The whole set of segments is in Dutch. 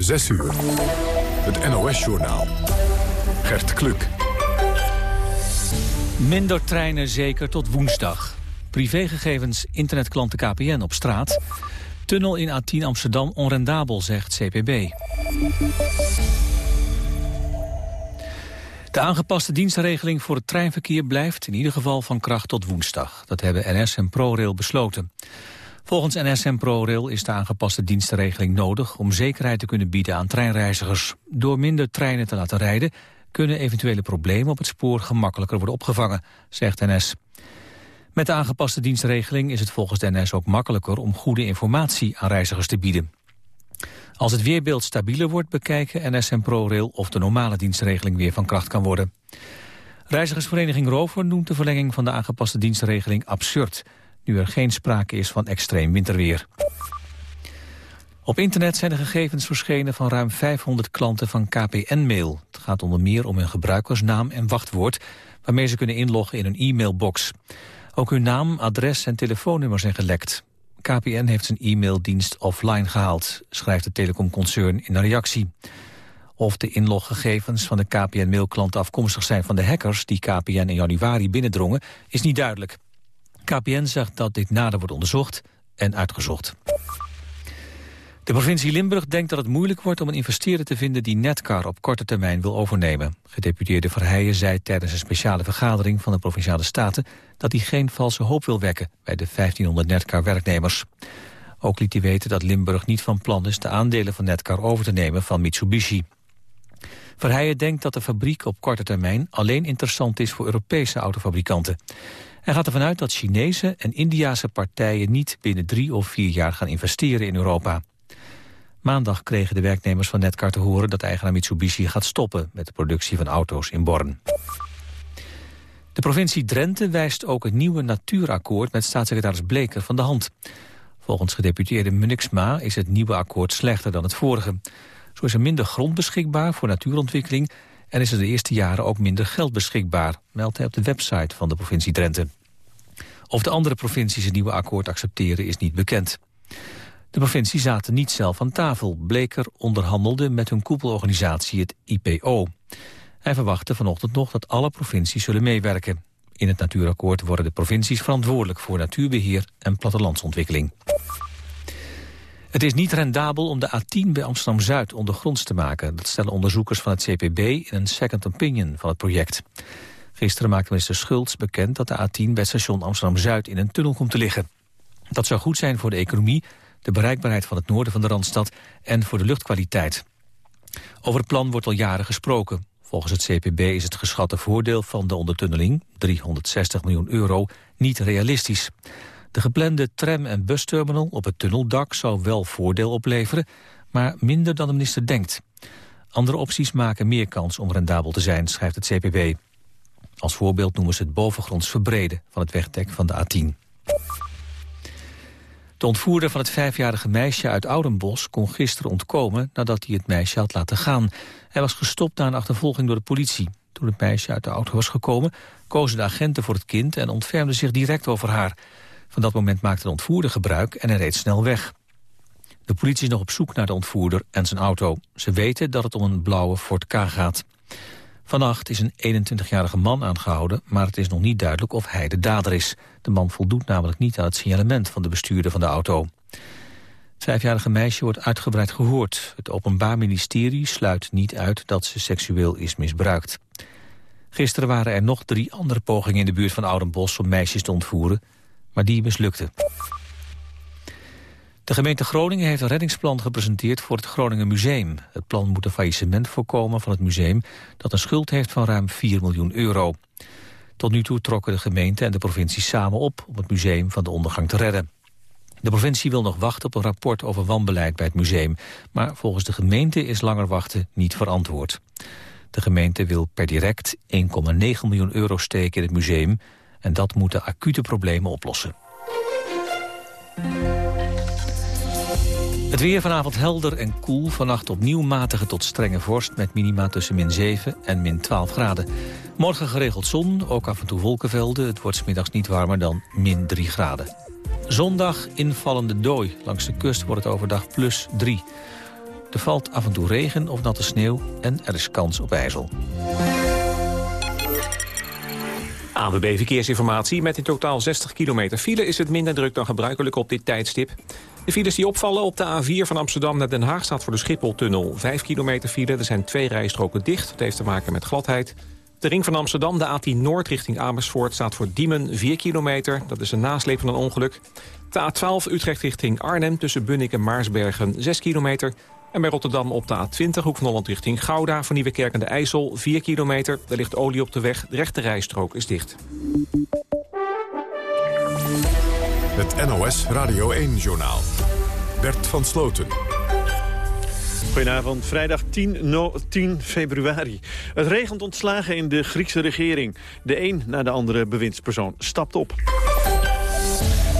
6 uur. Het NOS-journaal. Gert Kluk. Minder treinen zeker tot woensdag. Privégegevens internetklanten KPN op straat. Tunnel in A10 Amsterdam onrendabel, zegt CPB. De aangepaste dienstregeling voor het treinverkeer blijft in ieder geval van kracht tot woensdag. Dat hebben NS en ProRail besloten. Volgens NS en ProRail is de aangepaste dienstregeling nodig om zekerheid te kunnen bieden aan treinreizigers. Door minder treinen te laten rijden kunnen eventuele problemen op het spoor gemakkelijker worden opgevangen, zegt NS. Met de aangepaste dienstregeling is het volgens NS ook makkelijker om goede informatie aan reizigers te bieden. Als het weerbeeld stabieler wordt bekijken NS en ProRail of de normale dienstregeling weer van kracht kan worden. Reizigersvereniging Rover noemt de verlenging van de aangepaste dienstregeling absurd, nu er geen sprake is van extreem winterweer. Op internet zijn de gegevens verschenen van ruim 500 klanten van KPN-mail. Het gaat onder meer om hun gebruikersnaam en wachtwoord... waarmee ze kunnen inloggen in hun e-mailbox. Ook hun naam, adres en telefoonnummer zijn gelekt. KPN heeft zijn e-maildienst offline gehaald, schrijft het telecomconcern in een reactie. Of de inloggegevens van de KPN-mailklanten afkomstig zijn van de hackers... die KPN in januari binnendrongen, is niet duidelijk. KPN zegt dat dit nader wordt onderzocht en uitgezocht. De provincie Limburg denkt dat het moeilijk wordt om een investeerder te vinden die Netcar op korte termijn wil overnemen. Gedeputeerde Verheijen zei tijdens een speciale vergadering van de Provinciale Staten dat hij geen valse hoop wil wekken bij de 1500 Netcar werknemers. Ook liet hij weten dat Limburg niet van plan is de aandelen van Netcar over te nemen van Mitsubishi. Verheijen denkt dat de fabriek op korte termijn alleen interessant is voor Europese autofabrikanten. Hij gaat ervan uit dat Chinese en Indiase partijen niet binnen drie of vier jaar gaan investeren in Europa. Maandag kregen de werknemers van Netcar te horen dat eigenaar Mitsubishi gaat stoppen met de productie van auto's in Born. De provincie Drenthe wijst ook het nieuwe natuurakkoord met staatssecretaris Bleker van de hand. Volgens gedeputeerde Munixma is het nieuwe akkoord slechter dan het vorige. Zo is er minder grond beschikbaar voor natuurontwikkeling en is er de eerste jaren ook minder geld beschikbaar, meldt hij op de website van de provincie Drenthe. Of de andere provincies het nieuwe akkoord accepteren is niet bekend. De provincie zaten niet zelf aan tafel. Bleker onderhandelde met hun koepelorganisatie, het IPO. Hij verwachtte vanochtend nog dat alle provincies zullen meewerken. In het natuurakkoord worden de provincies verantwoordelijk voor natuurbeheer en plattelandsontwikkeling. Het is niet rendabel om de A10 bij Amsterdam-Zuid ondergronds te maken. Dat stellen onderzoekers van het CPB in een second opinion van het project. Gisteren maakte minister Schultz bekend dat de A10 bij station Amsterdam-Zuid in een tunnel komt te liggen. Dat zou goed zijn voor de economie, de bereikbaarheid van het noorden van de Randstad en voor de luchtkwaliteit. Over het plan wordt al jaren gesproken. Volgens het CPB is het geschatte voordeel van de ondertunneling, 360 miljoen euro, niet realistisch. De geplande tram- en busterminal op het tunneldak zou wel voordeel opleveren, maar minder dan de minister denkt. Andere opties maken meer kans om rendabel te zijn, schrijft het CPB. Als voorbeeld noemen ze het bovengronds verbreden van het wegdek van de A10. De ontvoerder van het vijfjarige meisje uit Oudenbos kon gisteren ontkomen nadat hij het meisje had laten gaan. Hij was gestopt na een achtervolging door de politie. Toen het meisje uit de auto was gekomen, kozen de agenten voor het kind en ontfermden zich direct over haar. Van dat moment maakte de ontvoerder gebruik en hij reed snel weg. De politie is nog op zoek naar de ontvoerder en zijn auto. Ze weten dat het om een blauwe Ford K gaat. Vannacht is een 21-jarige man aangehouden, maar het is nog niet duidelijk of hij de dader is. De man voldoet namelijk niet aan het signalement van de bestuurder van de auto. Het vijfjarige meisje wordt uitgebreid gehoord. Het Openbaar Ministerie sluit niet uit dat ze seksueel is misbruikt. Gisteren waren er nog drie andere pogingen in de buurt van Oudenbos om meisjes te ontvoeren, maar die mislukten. De gemeente Groningen heeft een reddingsplan gepresenteerd voor het Groningen Museum. Het plan moet een faillissement voorkomen van het museum... dat een schuld heeft van ruim 4 miljoen euro. Tot nu toe trokken de gemeente en de provincie samen op... om het museum van de ondergang te redden. De provincie wil nog wachten op een rapport over wanbeleid bij het museum. Maar volgens de gemeente is langer wachten niet verantwoord. De gemeente wil per direct 1,9 miljoen euro steken in het museum... en dat moet de acute problemen oplossen. Het weer vanavond helder en koel. Vannacht opnieuw matige tot strenge vorst... met minima tussen min 7 en min 12 graden. Morgen geregeld zon, ook af en toe wolkenvelden. Het wordt smiddags niet warmer dan min 3 graden. Zondag invallende dooi. Langs de kust wordt het overdag plus 3. Er valt af en toe regen of natte sneeuw en er is kans op ijzel. ANWB Verkeersinformatie. Met in totaal 60 kilometer file is het minder druk dan gebruikelijk op dit tijdstip. De files die opvallen op de A4 van Amsterdam naar Den Haag staat voor de Schipholtunnel 5 kilometer file. Er zijn twee rijstroken dicht. Dat heeft te maken met gladheid. De ring van Amsterdam, de A10 Noord richting Amersfoort, staat voor Diemen 4 kilometer. Dat is een nasleep van een ongeluk. De A12 Utrecht richting Arnhem tussen Bunnik en Maarsbergen 6 kilometer. En bij Rotterdam op de A20 Hoek van Holland richting Gouda... van Nieuwekerk en de IJssel, 4 kilometer. Er ligt olie op de weg, de rechte rijstrook is dicht. Het NOS Radio 1-journaal. Bert van Sloten. Goedenavond, vrijdag 10, 10, februari. Het regent ontslagen in de Griekse regering. De een na de andere bewindspersoon stapt op.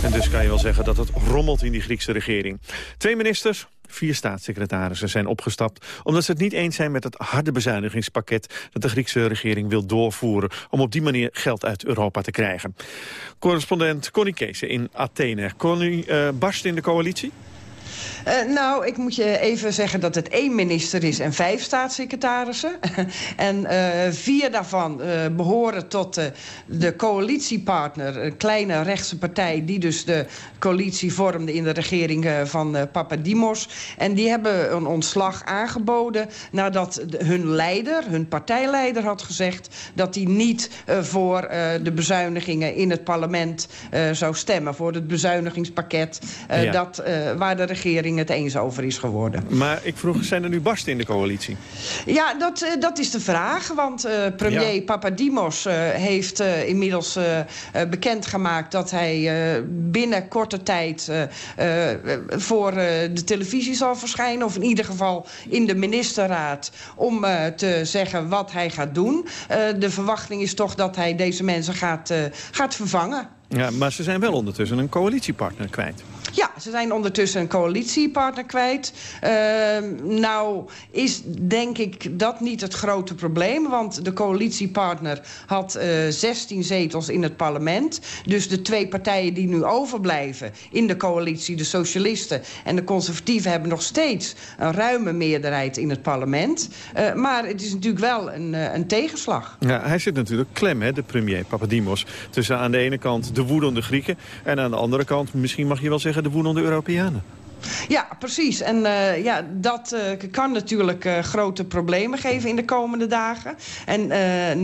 En dus kan je wel zeggen dat het rommelt in die Griekse regering. Twee ministers, vier staatssecretarissen zijn opgestapt... omdat ze het niet eens zijn met het harde bezuinigingspakket... dat de Griekse regering wil doorvoeren... om op die manier geld uit Europa te krijgen. Correspondent Connie Kees in Athene. Connie, uh, barst in de coalitie? Uh, nou, ik moet je even zeggen dat het één minister is en vijf staatssecretarissen. en uh, vier daarvan uh, behoren tot de coalitiepartner, een kleine rechtse partij... die dus de coalitie vormde in de regering van Papadimos. En die hebben een ontslag aangeboden nadat hun leider, hun partijleider had gezegd... dat hij niet voor de bezuinigingen in het parlement zou stemmen. Voor het bezuinigingspakket ja. dat, waar de regering het eens over is geworden. Maar ik vroeg, zijn er nu barsten in de coalitie? Ja, dat, uh, dat is de vraag. Want uh, premier ja. Papadimos uh, heeft inmiddels bekendgemaakt... dat hij binnen korte tijd voor de televisie zal verschijnen. Of in ieder geval in de ministerraad. Om te zeggen wat hij gaat doen. de verwachting is toch dat hij deze mensen gaat, gaat vervangen. Ja, maar ze zijn wel ondertussen een coalitiepartner kwijt. Ja, ze zijn ondertussen een coalitiepartner kwijt. Uh, nou is denk ik dat niet het grote probleem. Want de coalitiepartner had uh, eh, 16 zetels in het parlement. Dus de twee partijen die nu overblijven in de coalitie... de socialisten en de conservatieven hebben nog steeds... een ruime meerderheid in het parlement. Uh, maar het is natuurlijk wel een, een tegenslag. Ja, hij zit natuurlijk klem, hè, de premier Papadimos. Tussen aan de ene kant de woedende Grieken... en aan de andere kant, misschien mag je wel zeggen de woedende Europeanen. Ja, precies. En uh, ja, dat uh, kan natuurlijk uh, grote problemen geven in de komende dagen. En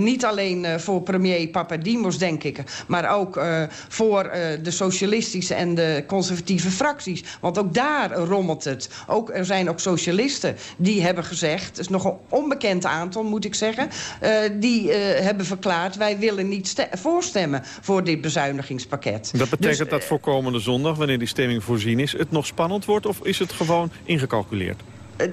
niet alleen voor premier Papadimos, denk ik... maar ook voor de socialistische en de conservatieve fracties. Want ook daar rommelt het. Ook, er zijn ook socialisten die hebben gezegd... het is nog een onbekend aantal, moet ik zeggen... die hebben verklaard... wij willen niet voorstemmen voor dit bezuinigingspakket. Dat betekent dus, dat voor komende zondag, wanneer die stemming voorzien is... het nog spannend of is het gewoon ingecalculeerd?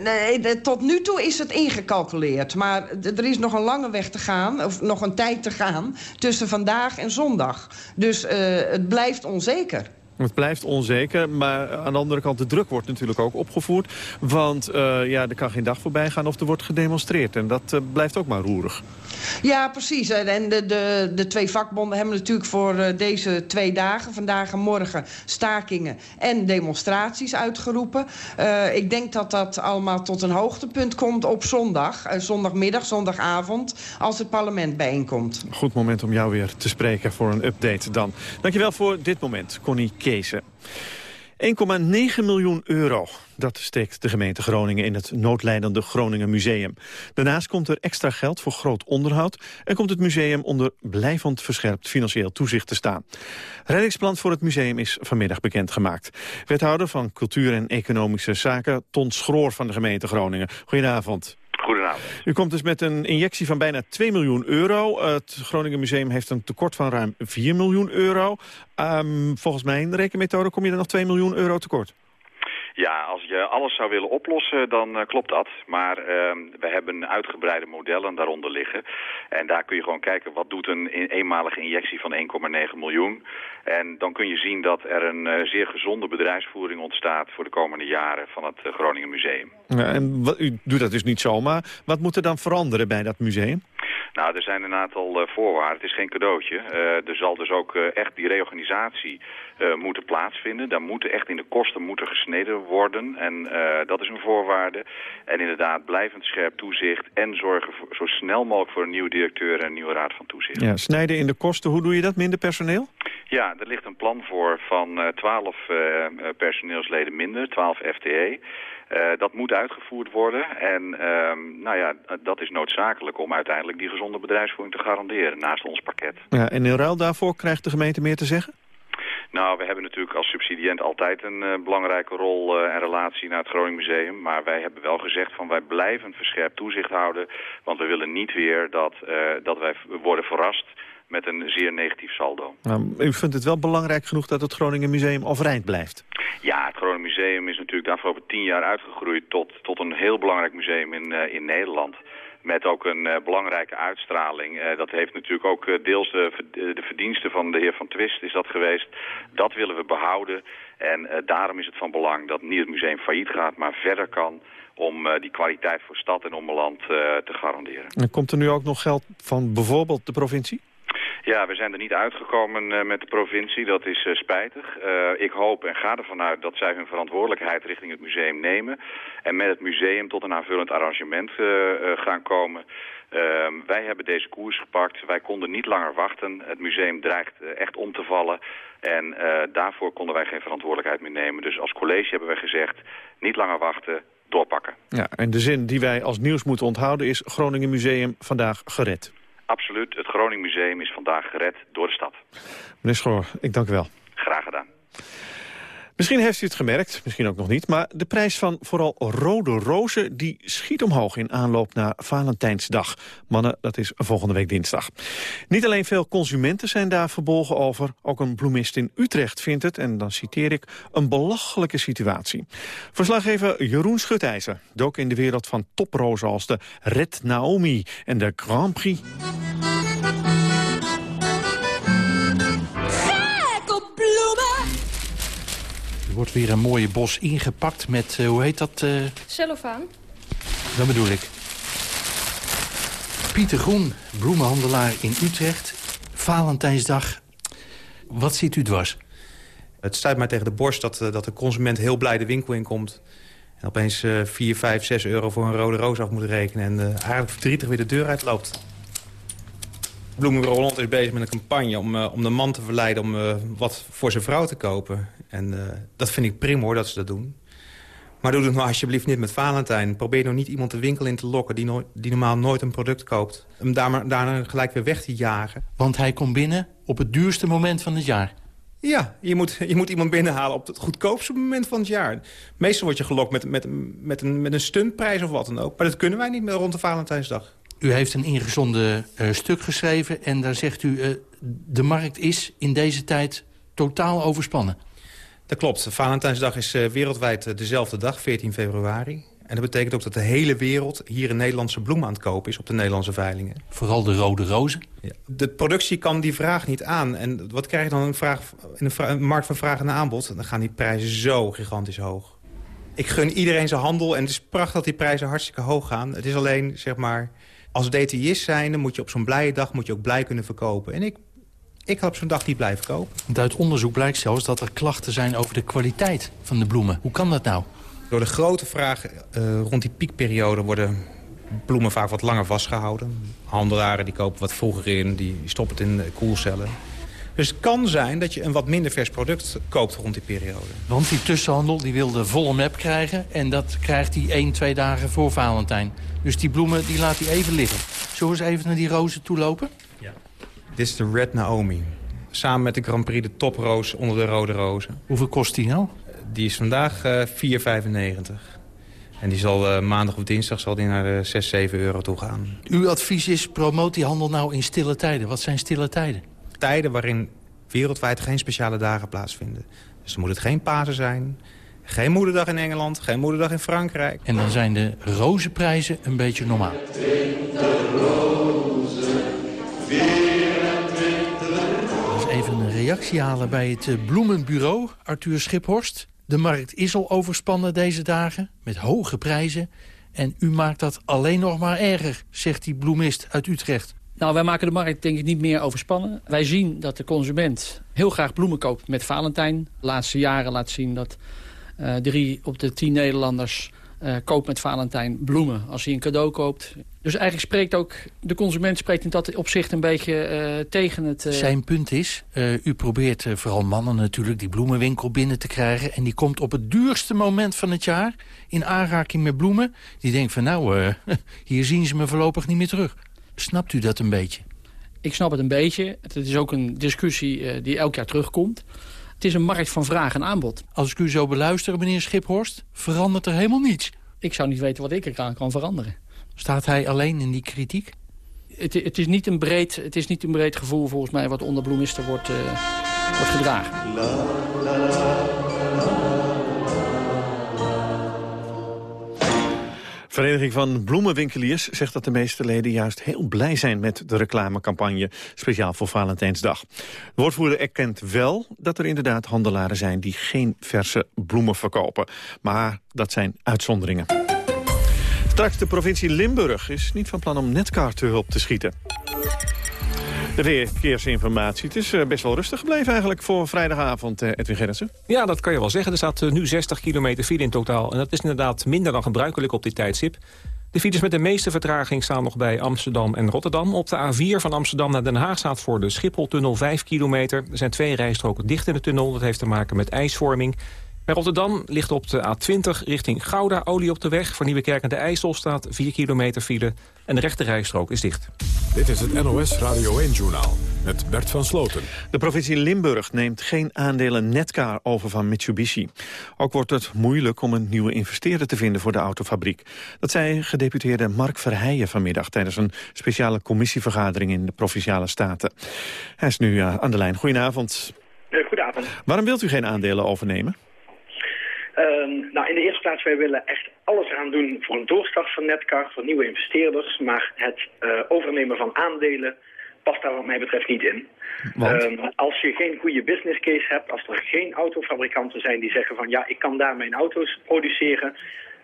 Nee, tot nu toe is het ingecalculeerd. Maar er is nog een lange weg te gaan, of nog een tijd te gaan... tussen vandaag en zondag. Dus uh, het blijft onzeker. Het blijft onzeker, maar aan de andere kant de druk wordt natuurlijk ook opgevoerd. Want uh, ja, er kan geen dag voorbij gaan of er wordt gedemonstreerd. En dat uh, blijft ook maar roerig. Ja, precies. En de, de, de twee vakbonden hebben natuurlijk voor uh, deze twee dagen... vandaag en morgen stakingen en demonstraties uitgeroepen. ik denk dat dat allemaal tot een hoogtepunt komt op zondag. zondagmiddag, zondagavond, als het parlement bijeenkomt. Goed moment om jou weer te spreken voor een update dan. Dankjewel voor dit moment, Connie Kezen. 1,9 miljoen euro. Dat steekt de gemeente Groningen in het noodlijdende Groningen Museum. Daarnaast komt er extra geld voor groot onderhoud... en komt het museum onder blijvend verscherpt financieel toezicht te staan. Reddingsplan voor het museum is vanmiddag bekendgemaakt. Wethouder van Cultuur en Economische Zaken, Ton Schroor van de gemeente Groningen. Goedenavond. U komt dus met een injectie van bijna 2 miljoen euro. Het Groningen Museum heeft een tekort van ruim 4 miljoen euro. Um, volgens mijn rekenmethode kom je er nog 2 miljoen euro tekort. Ja, als je alles zou willen oplossen, dan uh, klopt dat. Maar uh, we hebben uitgebreide modellen daaronder liggen. En daar kun je gewoon kijken, wat doet een eenmalige injectie van 1,9 miljoen? En dan kun je zien dat er een uh, zeer gezonde bedrijfsvoering ontstaat... voor de komende jaren van het uh, Groningen Museum. Ja, en wat, u doet dat dus niet zomaar. Wat moet er dan veranderen bij dat museum? Nou, er zijn een aantal uh, voorwaarden. Het is geen cadeautje. Uh, er zal dus ook uh, echt die reorganisatie moeten plaatsvinden. Daar moeten echt in de kosten moeten gesneden worden. En dat is een voorwaarde. En inderdaad, blijvend scherp toezicht en zorgen voor, zo snel mogelijk voor een nieuwe directeur en een nieuwe raad van toezicht. Ja, snijden in de kosten, hoe doe je dat? Minder personeel? Ja, er ligt een plan voor van 12 personeelsleden minder, 12 FTE. Uh, dat moet uitgevoerd worden en uh, nou ja, dat is noodzakelijk om uiteindelijk die gezonde bedrijfsvoering te garanderen naast ons pakket. Ja, en in ruil daarvoor krijgt de gemeente meer te zeggen? Nou, we hebben natuurlijk als subsidiënt altijd een uh, belangrijke rol uh, en relatie naar het Groningen Museum. Maar wij hebben wel gezegd van wij blijven verscherpt toezicht houden. Want we willen niet weer dat, uh, dat wij worden verrast met een zeer negatief saldo. Nou, u vindt het wel belangrijk genoeg dat het Groningen Museum overeind blijft? Ja, het Groningen Museum is natuurlijk de afgelopen tien jaar uitgegroeid tot, tot een heel belangrijk museum in, uh, in Nederland. Met ook een uh, belangrijke uitstraling. Uh, dat heeft natuurlijk ook uh, deels de, de verdiensten van de heer Van Twist is dat geweest. Dat willen we behouden. En daarom is het van belang dat niet het museum failliet gaat, maar verder kan om die kwaliteit voor stad en ommeland te garanderen. En komt er nu ook nog geld van bijvoorbeeld de provincie? Ja, we zijn er niet uitgekomen uh, met de provincie. Dat is uh, spijtig. Uh, ik hoop en ga ervan uit dat zij hun verantwoordelijkheid richting het museum nemen. En met het museum tot een aanvullend arrangement gaan komen. Ehm, wij hebben deze koers gepakt. Wij konden niet langer wachten. Het museum dreigt echt om te vallen. En daarvoor konden wij geen verantwoordelijkheid meer nemen. Dus als college hebben wij gezegd, niet langer wachten, doorpakken. Ja, en de zin die wij als nieuws moeten onthouden is... Groningen Museum vandaag gered. Absoluut. Het Groningen Museum is vandaag gered door de stad. Meneer Schoor, ik dank u wel. Graag gedaan. Misschien heeft u het gemerkt, misschien ook nog niet... maar de prijs van vooral rode rozen die schiet omhoog in aanloop naar Valentijnsdag. Mannen, dat is volgende week dinsdag. Niet alleen veel consumenten zijn daar verbolgen over... ook een bloemist in Utrecht vindt het, en dan citeer ik... een belachelijke situatie. Verslaggever Jeroen Schutijzer dook in de wereld van toprozen... als de Red Naomi en de Grand Prix... Er wordt weer een mooie bos ingepakt met, uh, hoe heet dat? Uh... Cellofaan. Dat bedoel ik. Pieter Groen, bloemenhandelaar in Utrecht. Valentijnsdag. Wat ziet u dwars? Het stuit mij tegen de borst dat, uh, dat de consument heel blij de winkel inkomt. En opeens 4, 5, 6 euro voor een rode roos af moet rekenen. En eigenlijk verdrietig weer de deur uitloopt. Bloemenbureau Holland is bezig met een campagne om, uh, om de man te verleiden... om uh, wat voor zijn vrouw te kopen. En uh, dat vind ik prima hoor, dat ze dat doen. Maar doe het nou alsjeblieft niet met Valentijn. Probeer nou niet iemand de winkel in te lokken... die, no die normaal nooit een product koopt. Om daar, daarna gelijk weer weg te jagen. Want hij komt binnen op het duurste moment van het jaar. Ja, je moet, je moet iemand binnenhalen op het goedkoopste moment van het jaar. Meestal word je gelokt met, met, met, een, met een stuntprijs of wat dan ook. Maar dat kunnen wij niet meer rond de Valentijnsdag. U heeft een ingezonden uh, stuk geschreven en daar zegt u... Uh, de markt is in deze tijd totaal overspannen. Dat klopt. Valentijnsdag is uh, wereldwijd dezelfde dag, 14 februari. En dat betekent ook dat de hele wereld hier een Nederlandse bloem aan het kopen is... op de Nederlandse veilingen. Vooral de rode rozen? Ja. De productie kan die vraag niet aan. En wat krijg je dan een vraag, in een, markt van vraag en aanbod? Dan gaan die prijzen zo gigantisch hoog. Ik gun iedereen zijn handel en het is prachtig dat die prijzen hartstikke hoog gaan. Het is alleen, zeg maar als DTI'st zijnde moet je op zo'n blije dag moet je ook blij kunnen verkopen. En ik, ik had zo'n dag niet blij verkopen. Want uit onderzoek blijkt zelfs dat er klachten zijn over de kwaliteit van de bloemen. Hoe kan dat nou? Door de grote vraag uh, rond die piekperiode worden bloemen vaak wat langer vastgehouden. Handelaren die kopen wat vroeger in, die stoppen het in koelcellen. Dus het kan zijn dat je een wat minder vers product koopt rond die periode. Want die tussenhandel die wil de volle map krijgen... en dat krijgt hij 1, 2 dagen voor Valentijn. Dus die bloemen die laat hij even liggen. Zullen we eens even naar die rozen toe lopen? Dit is de Red Naomi. Samen met de Grand Prix de toproos onder de rode rozen. Hoeveel kost die nou? Die is vandaag uh, 4,95. En die zal uh, maandag of dinsdag zal die naar de 6, 7 euro toe gaan. Uw advies is, promoot die handel nou in stille tijden. Wat zijn stille tijden? Tijden waarin wereldwijd geen speciale dagen plaatsvinden. Dus dan moet het geen Pasen zijn, geen moederdag in Engeland, geen moederdag in Frankrijk. En dan zijn de rozenprijzen een beetje normaal. Reactie halen bij het eh, bloemenbureau, Arthur Schiphorst. De markt is al overspannen deze dagen, met hoge prijzen. En u maakt dat alleen nog maar erger, zegt die bloemist uit Utrecht. Nou, wij maken de markt denk ik niet meer overspannen. Wij zien dat de consument heel graag bloemen koopt met Valentijn. De laatste jaren laat zien dat uh, drie op de tien Nederlanders uh, koopt met Valentijn bloemen als hij een cadeau koopt. Dus eigenlijk spreekt ook de consument spreekt in dat opzicht een beetje uh, tegen het... Uh... Zijn punt is, u probeert vooral mannen natuurlijk die bloemenwinkel binnen te krijgen... en die komt op het duurste moment van het jaar in aanraking met bloemen. Die denkt van nou, hier zien ze me voorlopig niet meer terug. Snapt u dat een beetje? Ik snap het een beetje. Het is ook een discussie die elk jaar terugkomt. Het is een markt van vraag en aanbod. Als ik u zo beluister, meneer Schiphorst, verandert er helemaal niets. Ik zou niet weten wat ik eraan kan veranderen. Staat hij alleen in die kritiek? Het, het, is, niet een breed, het is niet een breed gevoel volgens mij wat onder bloemisten wordt, uh, wordt gedragen. La, la, la, Vereniging van Bloemenwinkeliers zegt dat de meeste leden juist heel blij zijn met de reclamecampagne, speciaal voor Valentijnsdag. De woordvoerder erkent wel dat er inderdaad handelaren zijn die geen verse bloemen verkopen. Maar dat zijn uitzonderingen. Straks de provincie Limburg is niet van plan om netcar te hulp te schieten. De verkeersinformatie. Het is eh, best wel rustig gebleven eigenlijk voor vrijdagavond, eh, Edwin Gerritsen. Ja, dat kan je wel zeggen. Er staat eh, nu 60 kilometer file in totaal. En dat is inderdaad minder dan gebruikelijk op dit tijdstip. De files met de meeste vertraging staan nog bij Amsterdam en Rotterdam. Op de A4 van Amsterdam naar Den Haag staat voor de Schipholtunnel 5 kilometer. Er zijn twee rijstroken dicht in de tunnel. Dat heeft te maken met ijsvorming. Bij Rotterdam ligt op de A20 richting Gouda olie op de weg. Voor Nieuwekerk en de IJssel staat 4 kilometer file en de rechte rijstrook is dicht. Dit is het NOS Radio 1-journaal met Bert van Sloten. De provincie Limburg neemt geen aandelen Netcar over van Mitsubishi. Ook wordt het moeilijk om een nieuwe investeerder te vinden voor de autofabriek. Dat zei gedeputeerde Mark Verheijen vanmiddag... tijdens een speciale commissievergadering in de Provinciale Staten. Hij is nu uh, aan de lijn. Goedenavond. Goedenavond. Waarom wilt u geen aandelen overnemen? Um, nou, in de eerste plaats, wij willen echt alles aan doen voor een doorstart van Netcar, voor nieuwe investeerders. Maar het uh, overnemen van aandelen past daar wat mij betreft niet in. Um, als je geen goede business case hebt, als er geen autofabrikanten zijn die zeggen van ja, ik kan daar mijn auto's produceren,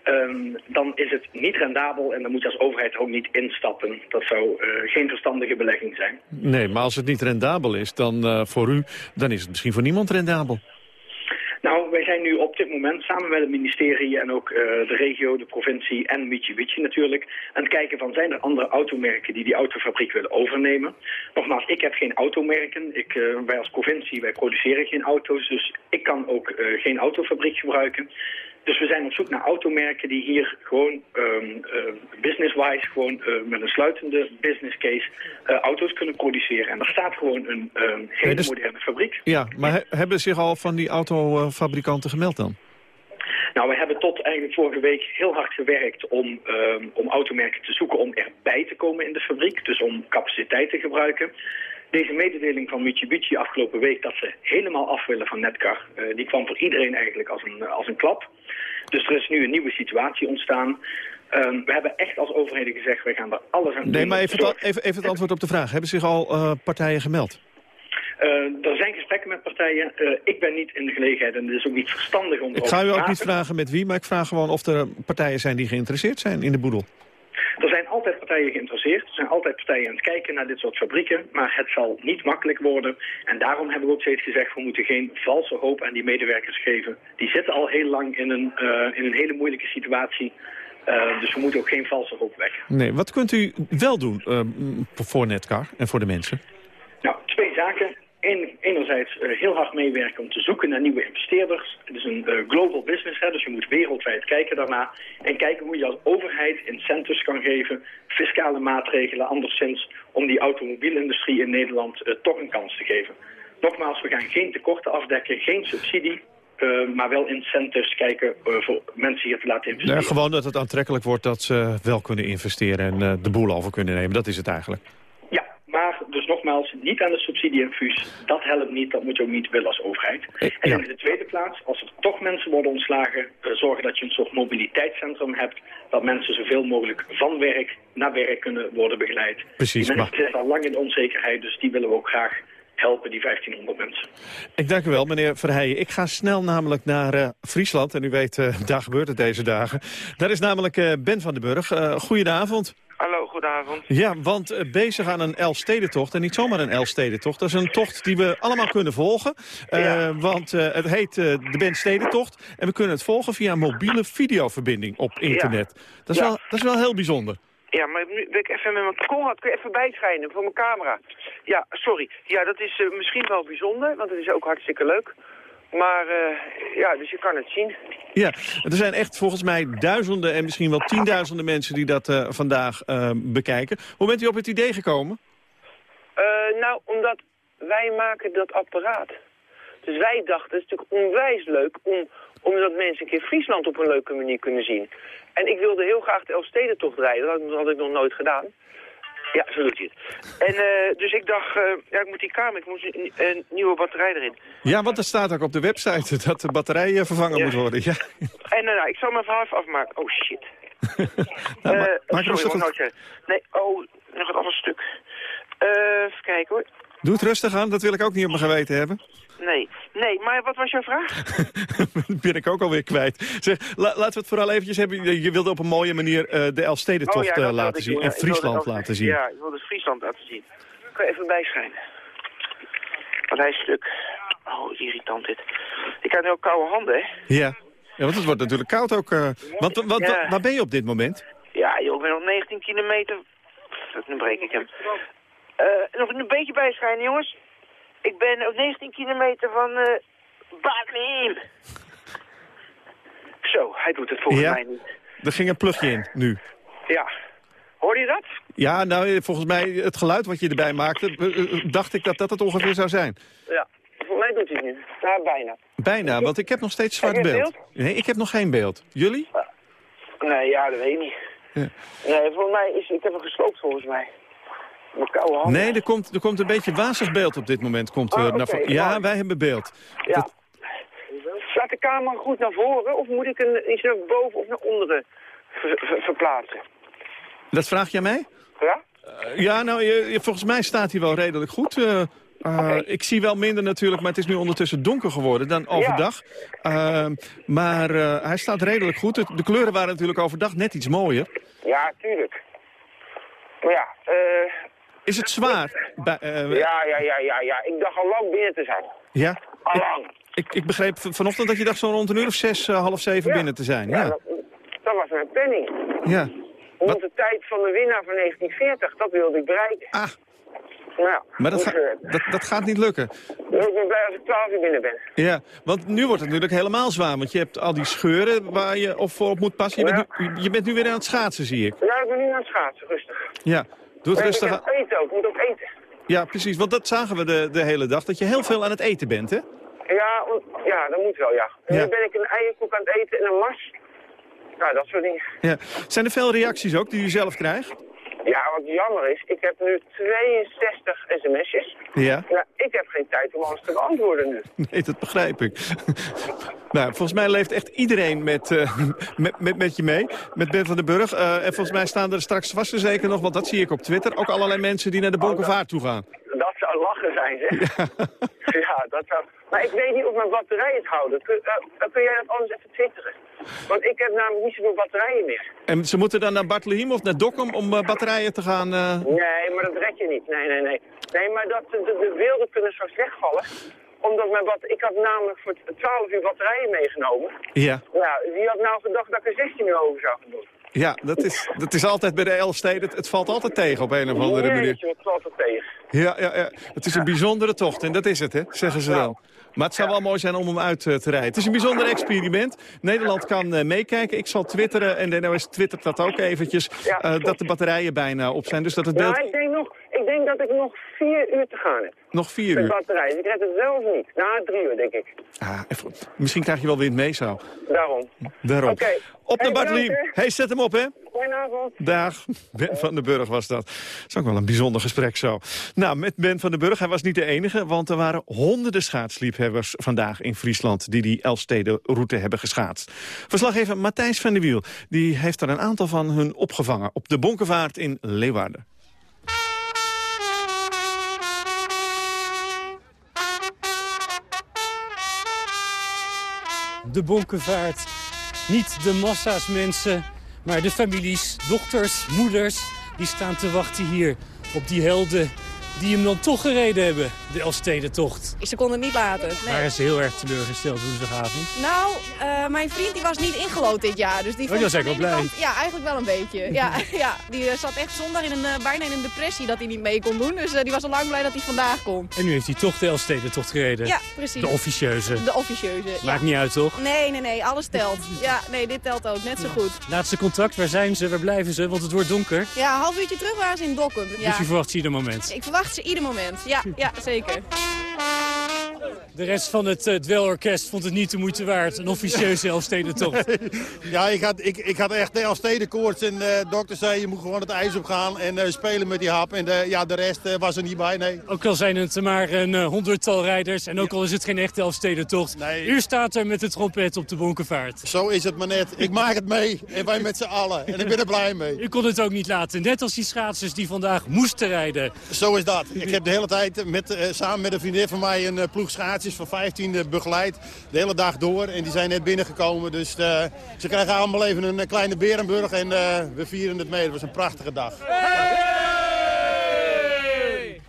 um, dan is het niet rendabel en dan moet je als overheid ook niet instappen. Dat zou uh, geen verstandige belegging zijn. Nee, maar als het niet rendabel is, dan uh, voor u, dan is het misschien voor niemand rendabel. Nou, wij zijn nu op dit moment samen met het ministerie en ook uh, de regio, de provincie en Mitsubishi natuurlijk aan het kijken van zijn er andere automerken die die autofabriek willen overnemen. Nogmaals, ik heb geen automerken. Ik, uh, wij als provincie, wij produceren geen auto's, dus ik kan ook uh, geen autofabriek gebruiken. Dus we zijn op zoek naar automerken die hier gewoon um, uh, business-wise, gewoon uh, met een sluitende business case, uh, auto's kunnen produceren. En er staat gewoon een um, hele dus, moderne fabriek. Ja, maar he hebben zich al van die autofabrikanten gemeld dan? Nou, we hebben tot eigenlijk vorige week heel hard gewerkt om, um, om automerken te zoeken om erbij te komen in de fabriek. Dus om capaciteit te gebruiken. Deze mededeling van Mitsubishi afgelopen week dat ze helemaal af willen van Netcar, uh, die kwam voor iedereen eigenlijk als een, als een klap. Dus er is nu een nieuwe situatie ontstaan. Um, we hebben echt als overheden gezegd, wij gaan er alles aan doen. Nee, maar even, even, even het antwoord op de vraag. Hebben zich al uh, partijen gemeld? Uh, er zijn gesprekken met partijen. Uh, ik ben niet in de gelegenheid en het is ook niet verstandig om Ik ga u ook niet vragen met wie, maar ik vraag gewoon of er partijen zijn die geïnteresseerd zijn in de boedel. Er zijn altijd partijen geïnteresseerd. Er zijn altijd partijen aan het kijken naar dit soort fabrieken. Maar het zal niet makkelijk worden. En daarom hebben we ook steeds gezegd... we moeten geen valse hoop aan die medewerkers geven. Die zitten al heel lang in een, uh, in een hele moeilijke situatie. Uh, dus we moeten ook geen valse hoop wekken. Nee, wat kunt u wel doen uh, voor Netcar en voor de mensen? Nou, twee zaken. Eén, enerzijds uh, heel hard meewerken om te zoeken naar nieuwe investeerders. Het is een uh, global business, hè, dus je moet wereldwijd kijken daarna. En kijken hoe je als overheid incentives kan geven, fiscale maatregelen, anderszins... om die automobielindustrie in Nederland uh, toch een kans te geven. Nogmaals, we gaan geen tekorten afdekken, geen subsidie... Maar wel incentives kijken voor mensen hier te laten investeren. Gewoon dat het aantrekkelijk wordt dat ze wel kunnen investeren en de boel over kunnen nemen. Dat is het eigenlijk. Dus nogmaals, niet aan de subsidieinfuus. Dat helpt niet, dat moet je ook niet willen als overheid. En ja. in de tweede plaats, als er toch mensen worden ontslagen... Uh, zorgen dat je een soort mobiliteitscentrum hebt... dat mensen zoveel mogelijk van werk naar werk kunnen worden begeleid. Precies. Die mensen zitten al lang in onzekerheid, dus die willen we ook graag helpen, die 1500 mensen. Ik dank u wel, meneer Verheijen. Ik ga snel namelijk naar uh, Friesland. En u weet, uh, daar gebeurt het deze dagen. Daar is namelijk uh, Ben van den Burg. goedenavond. Goedenavond. Ja, want uh, bezig aan een Elfstedentocht, en niet zomaar een Elfstedentocht. Dat is een tocht die we allemaal kunnen volgen. Uh, ja. Want uh, het heet de Ben Stedentocht. En we kunnen het volgen via een mobiele videoverbinding op internet. Ja. Dat, is wel, dat is wel heel bijzonder. Ja, maar nu wil ik even met mijn Conrad, kun je even bijschijnen voor mijn camera. Ja, sorry. Ja, dat is misschien wel bijzonder, want het is ook hartstikke leuk. Maar uh, ja, dus je kan het zien. Ja, er zijn echt volgens mij duizenden en misschien wel tienduizenden mensen die dat uh, vandaag bekijken. Hoe bent u op het idee gekomen? nou, omdat wij maken dat apparaat. Dus wij dachten, het is natuurlijk onwijs leuk om, omdat mensen een keer Friesland op een leuke manier kunnen zien. En ik wilde heel graag de Elfstedentocht rijden, dat had ik nog nooit gedaan. Ja, zo doet hij het. En uh, dus ik dacht, uh, ja, ik moet die kamer, ik moet een, een, nieuwe batterij erin. Ja, want er staat ook op de website dat de batterij vervangen ja. moet worden. Ja. En nou, ik zal mijn verhaal even afmaken. Oh, shit. nou, maar, sorry, nog nooit Nee, oh, nog het andere stuk. even kijken hoor. Doe het rustig aan, dat wil ik ook niet op mijn geweten hebben. Nee, nee, maar wat was jouw vraag? ben ik ook alweer kwijt. Zeg, la, laten we het vooral eventjes hebben. Je wilde op een mooie manier uh, de Elfstedentocht oh, ja, uh, laten zien. En Friesland laten zien. Ja, ik wilde Friesland laten zien. Kan je even bijschijnen? Want hij is stuk. Oh, irritant dit. Ik heb nu ook koude handen, hè? Ja. Ja, want het wordt natuurlijk koud ook. Uh, want wat, ja. waar ben je op dit moment? Ja, joh, ik ben op 19 kilometer. Nu breek ik hem. Nog een beetje bijschijnen, jongens. Ik ben op 19 kilometer van uh, Barneem. Zo, hij doet het volgens ja, mij niet. Er ging een plugje in, nu. Ja. Hoorde je dat? Ja, nou, volgens mij het geluid wat je erbij maakte, dacht ik dat dat het ongeveer zou zijn. Ja, volgens mij doet hij het nu. Ja, bijna. Bijna, want ik heb nog steeds zwart beeld. beeld. Nee, ik heb nog geen beeld. Jullie? Nee, ja, dat weet ik niet. Ja. Nee, volgens mij is, ik heb hem gesloopt volgens mij. Nee, er komt, er komt een beetje wazig beeld op dit moment. Komt, oh, uh, naar ja, wij hebben beeld. Ja. Dat... Staat de camera goed naar voren of moet ik een, iets naar boven of naar onderen ver, ver, verplaatsen? Dat vraag jij mij? Ja? Uh, ja, nou, je, je, volgens mij staat hij wel redelijk goed. Uh, okay. Ik zie wel minder natuurlijk, maar het is nu ondertussen donker geworden dan overdag. Ja. maar hij staat redelijk goed. De kleuren waren natuurlijk overdag net iets mooier. Ja, tuurlijk. Maar ja, is het zwaar? Bij, uh, ja, ja, ja, ja, ja. Ik dacht al lang binnen te zijn. Ja? Al lang. Ik, ik begreep vanochtend dat je dacht zo rond een uur of zes, uh, half zeven ja. binnen te zijn. Ja, ja. Dat, dat, was mijn planning. Ja. Rond Wat? de tijd van de winnaar van 1940, dat wilde ik bereiken. Ah. Nou, maar dat, ga, dat, dat, gaat niet lukken. Dus ik ben blij als ik 12 uur binnen ben. Ja, want nu wordt het natuurlijk helemaal zwaar. Want je hebt al die scheuren waar je op voor op moet passen. Je, ja. bent nu, je bent nu weer aan het schaatsen, zie ik. Ja, ik ben nu aan het schaatsen, rustig. Ja, doe het rustig. Ik eten ook, moet ook eten. Ja, precies. Want dat zagen we de, de hele dag. Dat je heel veel aan het eten bent, hè? Ja, ja dat moet wel, ja. En ja. nu ben ik een eierkoek aan het eten en een mars. Nou, dat soort dingen. Ja. Zijn er veel reacties ook die u zelf krijgt? Ja, wat jammer is, ik heb nu 62 sms'jes. Ja? Nou, ik heb geen tijd om alles te beantwoorden nu. Nee, dat begrijp ik. nou, volgens mij leeft echt iedereen met, uh, met, met, met je mee, met Ben van den Burg. Uh, en volgens mij staan er straks vast en zeker nog, want dat zie ik op Twitter, ook allerlei mensen die naar de Bonkenvaart toe gaan. Lachen zijn, zeg. Ja. ja, dat zou... Maar ik weet niet of mijn batterij het houden. Kun, uh, kun jij dat anders even twitteren? Want ik heb namelijk niet zoveel batterijen meer. En ze moeten dan naar Bartlehem of naar Dokkum om uh, batterijen te gaan... Uh... Nee, maar dat red je niet. Nee, nee, nee. Nee, maar dat, de, de beelden kunnen zo slecht vallen omdat mijn bat ik had namelijk voor 12 uur batterijen meegenomen. Ja. Nou, wie had nou gedacht dat ik er 16 uur over zou gaan doen? Ja, dat is, dat is altijd bij de Elfsteden. Het, het valt altijd tegen op een of andere manier. het valt altijd tegen. Ja, ja, ja. Het is een bijzondere tocht en dat is het, hè, zeggen ze dan. Maar het zou wel mooi zijn om hem uit uh, te rijden. Het is een bijzonder experiment. Nederland kan uh, meekijken. Ik zal twitteren, en de NOS twittert dat ook eventjes, uh, dat de batterijen bijna op zijn. Dus dat het beeld... Ja, ik denk, nog, ik denk dat ik nog vier uur te gaan heb. Nog vier Met uur? batterijen. Ik red het zelf niet. Na drie uur, denk ik. Ah, even, misschien krijg je wel wind mee zo. Daarom. Daarom. Oké. Op naar Bartoliem. Hé, hey, zet hem op, hè. Goedenavond. Dag. Ben van den Burg was dat. Dat is ook wel een bijzonder gesprek zo. Nou, met Ben van den Burg, hij was niet de enige... want er waren honderden schaatsliefhebbers vandaag in Friesland... die die Elfsteden-route hebben geschaatst. Verslaggever Matthijs van der Wiel die heeft er een aantal van hun opgevangen... op de Bonkenvaart in Leeuwarden. De Bonkenvaart. Niet de massa's mensen, maar de families, dochters, moeders, die staan te wachten hier op die helden die hem dan toch gereden hebben, de Elfstedentocht. Ze konden het niet laten. Nee. Waar is ze heel erg teleurgesteld woensdagavond. Nou, uh, mijn vriend die was niet ingelood dit jaar. Dus die oh, was eigenlijk wel blij. Kant, ja, eigenlijk wel een beetje. Ja, ja, die uh, zat echt zondag in een, uh, bijna in een depressie dat hij niet mee kon doen. Dus die was al lang blij dat hij vandaag kon. En nu heeft hij toch de Elfstedentocht gereden. Ja, precies. De officieuze. De officieuze, Maakt niet uit, toch? Nee, nee, nee. Alles telt. Ja, nee, dit telt ook. Net zo goed. Laatste contact. Waar zijn ze? Waar blijven ze? Want het wordt donker. Ja, een half uurtje terug waren ze in Dokkum. Ja. Dus je verwacht ze ieder moment? Ik verwacht ze ieder moment. Ja, ja, zeker. De rest van het uh, dwelorkest vond het niet de moeite waard. Een officieuze Elfstedentocht. ja, ik had, ik, ik had echt de Elfstedenkoorts. En de uh, dokter zei, je moet gewoon het ijs opgaan en uh, spelen met die hap. En de, ja, de rest was er niet bij, nee. Ook al zijn het maar een honderdtal rijders. En ook al is het geen echte Elfstedentocht. Nee. U staat er met de trompet op de bonkenvaart. Zo is het maar net. Ik maak het mee. En wij met z'n allen. En ik ben er blij mee. U kon het ook niet laten. Net als die schaatsers die vandaag moesten rijden. Zo is dat. Ik heb de hele tijd met, samen met een vriendin van mij een ploeg schaatsers van 15 begeleid. De hele dag door. En die zijn net binnengekomen. Dus uh, ze krijgen allemaal even een kleine Berenburg. En uh, we vieren het mee. Het was een prachtige dag. Hey!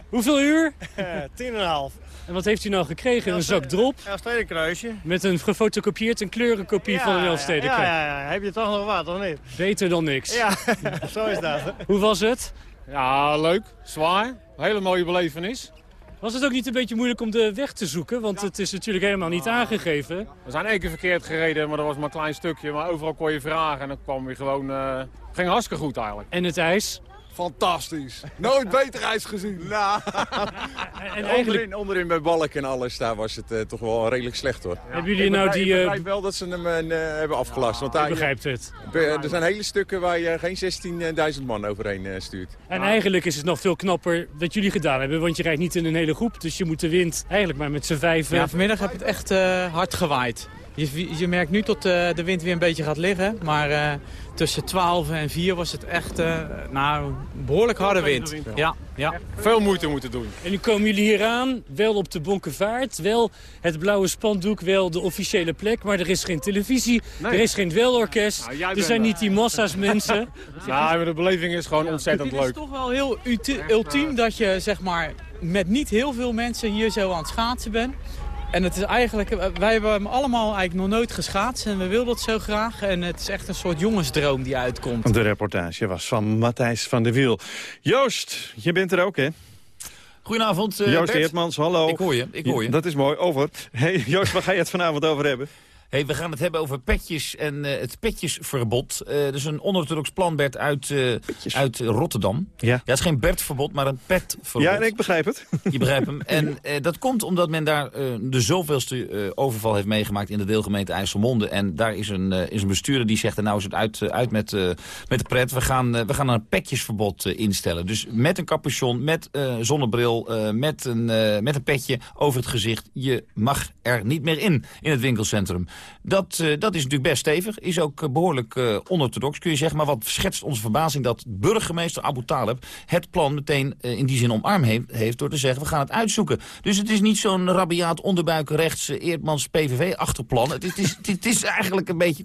Hoeveel uur? Tien en een half. En wat heeft u nou gekregen? Een zak drop? Elfstedenkruisje. Met een gefotocopieerd, een kleurenkopie ja, van een Elfstedenkruis. Ja, ja, ja, heb je toch nog wat, of niet? Beter dan niks. Ja, zo is dat. Hoe was het? Ja, leuk. Zwaar. Hele mooie belevenis. Was het ook niet een beetje moeilijk om de weg te zoeken? Want het is natuurlijk helemaal niet aangegeven. We zijn één keer verkeerd gereden, maar dat was maar een klein stukje. Maar overal kon je vragen en dan kwam weer gewoon... Uh, ging hartstikke goed eigenlijk. En het ijs? Fantastisch. Nooit beter ijs gezien. Nou. en eigenlijk... onderin, onderin bij Balk en alles, daar was het uh, toch wel redelijk slecht hoor. Hebben jullie nou die... Ik begrijp wel dat ze hem uh, hebben afgelast. Want daar, begrijpt het. Er zijn hele stukken waar je geen 16.000 man overheen stuurt. En eigenlijk is het nog veel knapper dat jullie gedaan hebben. Want je rijdt niet in een hele groep, dus je moet de wind eigenlijk maar met z'n vijf... Ja, vanmiddag heb het echt hard gewaaid. Je, je, merkt nu tot uh, de wind weer een beetje gaat liggen. Maar uh, tussen 12 en 4 was het echt uh, nou, behoorlijk harde wind. Ja, ja. Veel moeite moeten doen. En nu komen jullie hier aan, wel op de Bonkenvaart. Wel het blauwe spandoek, wel de officiële plek. Maar er is geen televisie, nee. er is geen dwelorkest. Nou, er zijn niet die massa's mensen. Ja, maar de beleving is gewoon ontzettend leuk. Het is toch wel heel ultiem dat je zeg maar, met niet heel veel mensen hier zo aan het schaatsen bent. En het is eigenlijk, wij hebben hem allemaal eigenlijk nog nooit geschaatst en we wilden dat zo graag. En het is echt een soort jongensdroom die uitkomt. De reportage was van Matthijs van der Wiel. Joost, je bent er ook hè? Goedenavond, uh, Joost Eertmans, hallo. Ik hoor je, ik hoor je. Dat is mooi, over. Hey, Joost, waar ga je het vanavond over hebben? Hey, we gaan het hebben over petjes en uh, het petjesverbod. Uh, dus een onorthodox plan, Bert, uit, uh, uit Rotterdam. Ja. ja, het is geen Bert-verbod, maar een petverbod. Ja, nee, ik begrijp het. Je begrijpt hem. En dat komt omdat men daar de zoveelste overval heeft meegemaakt in de deelgemeente IJsselmonde. En daar is een, is een bestuurder die zegt, nou is het uit, uit met, met de pret. We gaan, we gaan een petjesverbod instellen. Dus met een capuchon, met zonnebril, met, een, met een petje over het gezicht. Je mag niet meer in, in het winkelcentrum. Dat, uh, dat is natuurlijk best stevig. Is ook uh, behoorlijk uh, onorthodox, kun je zeggen. Maar wat schetst onze verbazing dat burgemeester Abu Talib... het plan meteen in die zin omarm heeft, heeft, door te zeggen... we gaan het uitzoeken. Dus het is niet zo'n rabiaat onderbuik rechts Eerdmans PVV-achterplan. Het, het, is, het is eigenlijk een beetje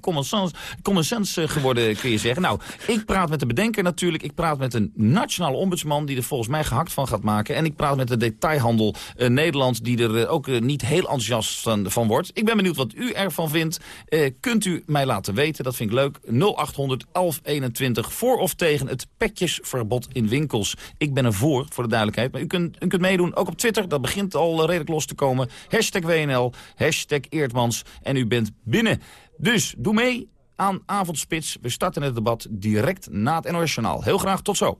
common sense geworden, kun je zeggen. Nou, ik praat met de bedenker natuurlijk. Ik praat met een nationale ombudsman die er volgens mij gehakt van gaat maken. En ik praat met de detailhandel Nederland die er ook niet heel enthousiast van, wordt. Ik ben benieuwd wat u ervan vindt, eh, kunt u mij laten weten. Dat vind ik leuk. 0800 1121 voor of tegen het petjesverbod in winkels. Ik ben er voor, voor de duidelijkheid. Maar u kunt, u kunt meedoen, ook op Twitter. Dat begint al redelijk los te komen. Hashtag WNL, hashtag Eertmans. En u bent binnen. Dus doe mee aan Avondspits. We starten het debat direct na het NOS Journaal. Heel graag, tot zo.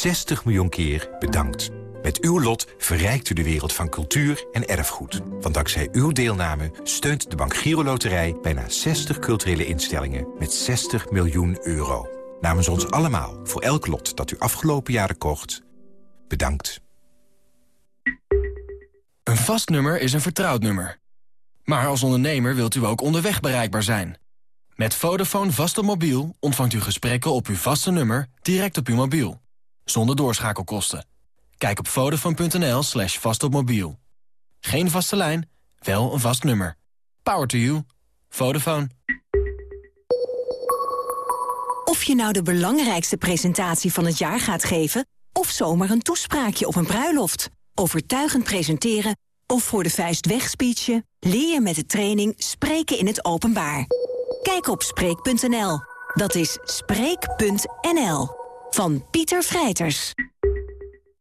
60 miljoen keer bedankt. Met uw lot verrijkt u de wereld van cultuur en erfgoed. Want dankzij uw deelname steunt de Bank Giro Loterij... bijna 60 culturele instellingen met 60 miljoen euro. Namens ons allemaal, voor elk lot dat u afgelopen jaren kocht... bedankt. Een vast nummer is een vertrouwd nummer. Maar als ondernemer wilt u ook onderweg bereikbaar zijn. Met Vodafone vast op mobiel ontvangt u gesprekken op uw vaste nummer... direct op uw mobiel, zonder doorschakelkosten. Kijk op vodafone.nl slash vastopmobiel. Geen vaste lijn, wel een vast nummer. Power to you. Vodafone. Of je nou de belangrijkste presentatie van het jaar gaat geven... of zomaar een toespraakje op een bruiloft. Overtuigend presenteren of voor de vuist wegspeechen... leer je met de training Spreken in het Openbaar. Kijk op Spreek.nl. Dat is Spreek.nl. Van Pieter Vrijters.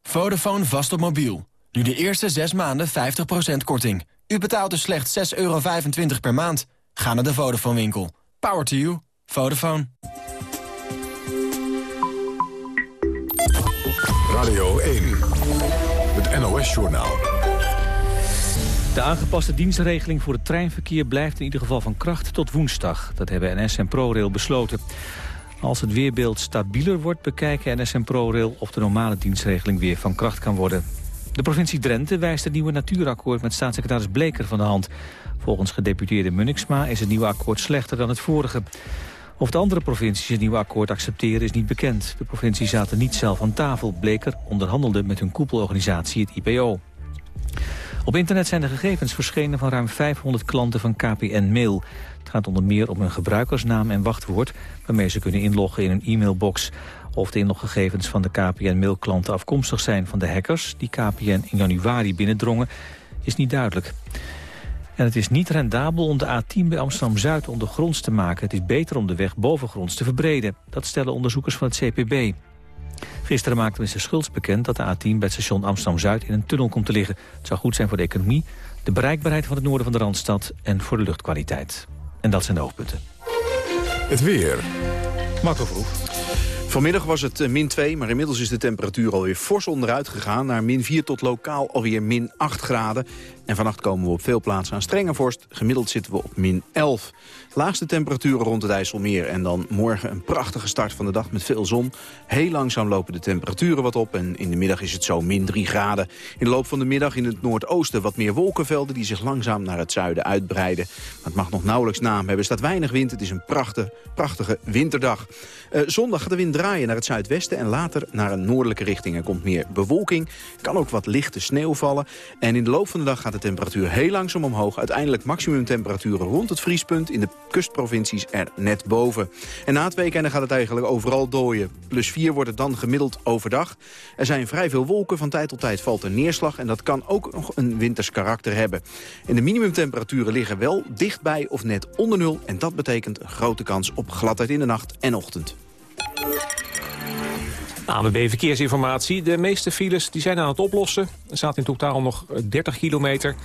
Vodafone vast op mobiel. Nu de eerste 6 maanden 50% korting. U betaalt dus slechts 6,25 euro per maand. Ga naar de Vodafone winkel. Power to you. Vodafone. Radio 1. Het NOS-journaal. De aangepaste dienstregeling voor het treinverkeer blijft in ieder geval van kracht tot woensdag. Dat hebben NS en ProRail besloten. Als het weerbeeld stabieler wordt, bekijken NS en ProRail of de normale dienstregeling weer van kracht kan worden. De provincie Drenthe wijst het nieuwe natuurakkoord met staatssecretaris Bleker van de hand. Volgens gedeputeerde Munniksma is het nieuwe akkoord slechter dan het vorige. Of de andere provincies het nieuwe akkoord accepteren is niet bekend. De provincies zaten niet zelf aan tafel. Bleker onderhandelde met hun koepelorganisatie, het IPO. Op internet zijn de gegevens verschenen van ruim 500 klanten van KPN Mail. Gaat onder meer om een gebruikersnaam en wachtwoord... waarmee ze kunnen inloggen in een e-mailbox. Of de inloggegevens van de KPN Mail-klanten afkomstig zijn van de hackers... die KPN in januari binnendrongen, is niet duidelijk. En het is niet rendabel om de A10 bij Amsterdam-Zuid ondergronds te maken. Het is beter om de weg bovengronds te verbreden. Dat stellen onderzoekers van het CPB. Gisteren maakte minister Schultz bekend dat de A10 bij het station Amsterdam-Zuid in een tunnel komt te liggen. Het zou goed zijn voor de economie, de bereikbaarheid van het noorden van de Randstad en voor de luchtkwaliteit. En dat zijn de hoofdpunten. Het weer. Marco Vroeg. Vanmiddag was het eh, min 2, maar inmiddels is de temperatuur alweer fors onderuit gegaan... naar min 4 tot lokaal alweer min 8 graden. En vannacht komen we op veel plaatsen aan strenge vorst. Gemiddeld zitten we op min 11. Laagste temperaturen rond het IJsselmeer. En dan morgen een prachtige start van de dag met veel zon. Heel langzaam lopen de temperaturen wat op. En in de middag is het zo min 3 graden. In de loop van de middag in het noordoosten wat meer wolkenvelden... die zich langzaam naar het zuiden uitbreiden. Het mag nog nauwelijks naam hebben. Er staat weinig wind. Het is een prachtige, prachtige winterdag. Uh, zondag gaat de wind draaien naar het zuidwesten... en later naar een noordelijke richting. Er komt meer bewolking. Kan ook wat lichte sneeuw vallen. En in de loop van de dag gaat de temperatuur heel langzaam omhoog. Uiteindelijk maximumtemperaturen rond het vriespunt... in de kustprovincies er net boven. En na het weekend gaat het eigenlijk overal dooien. Plus 4 wordt het dan gemiddeld overdag. Er zijn vrij veel wolken, van tijd tot tijd valt er neerslag... en dat kan ook nog een winters karakter hebben. En de minimumtemperaturen liggen wel dichtbij of net onder nul... en dat betekent een grote kans op gladheid in de nacht en ochtend. ANWB Verkeersinformatie. De meeste files die zijn aan het oplossen. Er staat in totaal nog 30 kilometer.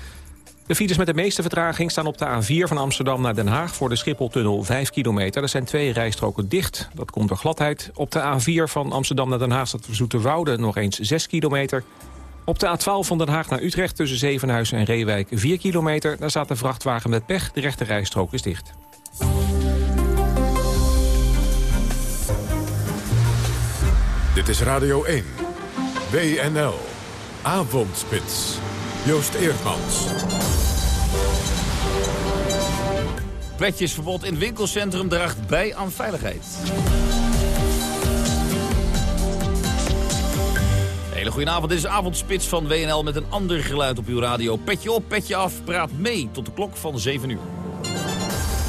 De files met de meeste vertraging staan op de A4 van Amsterdam naar Den Haag... voor de Schipholtunnel 5 kilometer. Er zijn twee rijstroken dicht. Dat komt door gladheid. Op de A4 van Amsterdam naar Den Haag staat Zoeterwoude nog eens 6 kilometer. Op de A12 van Den Haag naar Utrecht tussen Zevenhuizen en Reewijk 4 kilometer. Daar staat een vrachtwagen met pech. De rechte rijstrook is dicht. Dit is Radio 1. WNL. Avondspits. Joost Eerdmans. Petjesverbod in winkelcentrum draagt bij aan veiligheid. Hele goedenavond, dit is Avondspits van WNL met een ander geluid op uw radio. Petje op, petje af, praat mee tot de klok van 7 uur.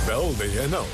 Bel WNL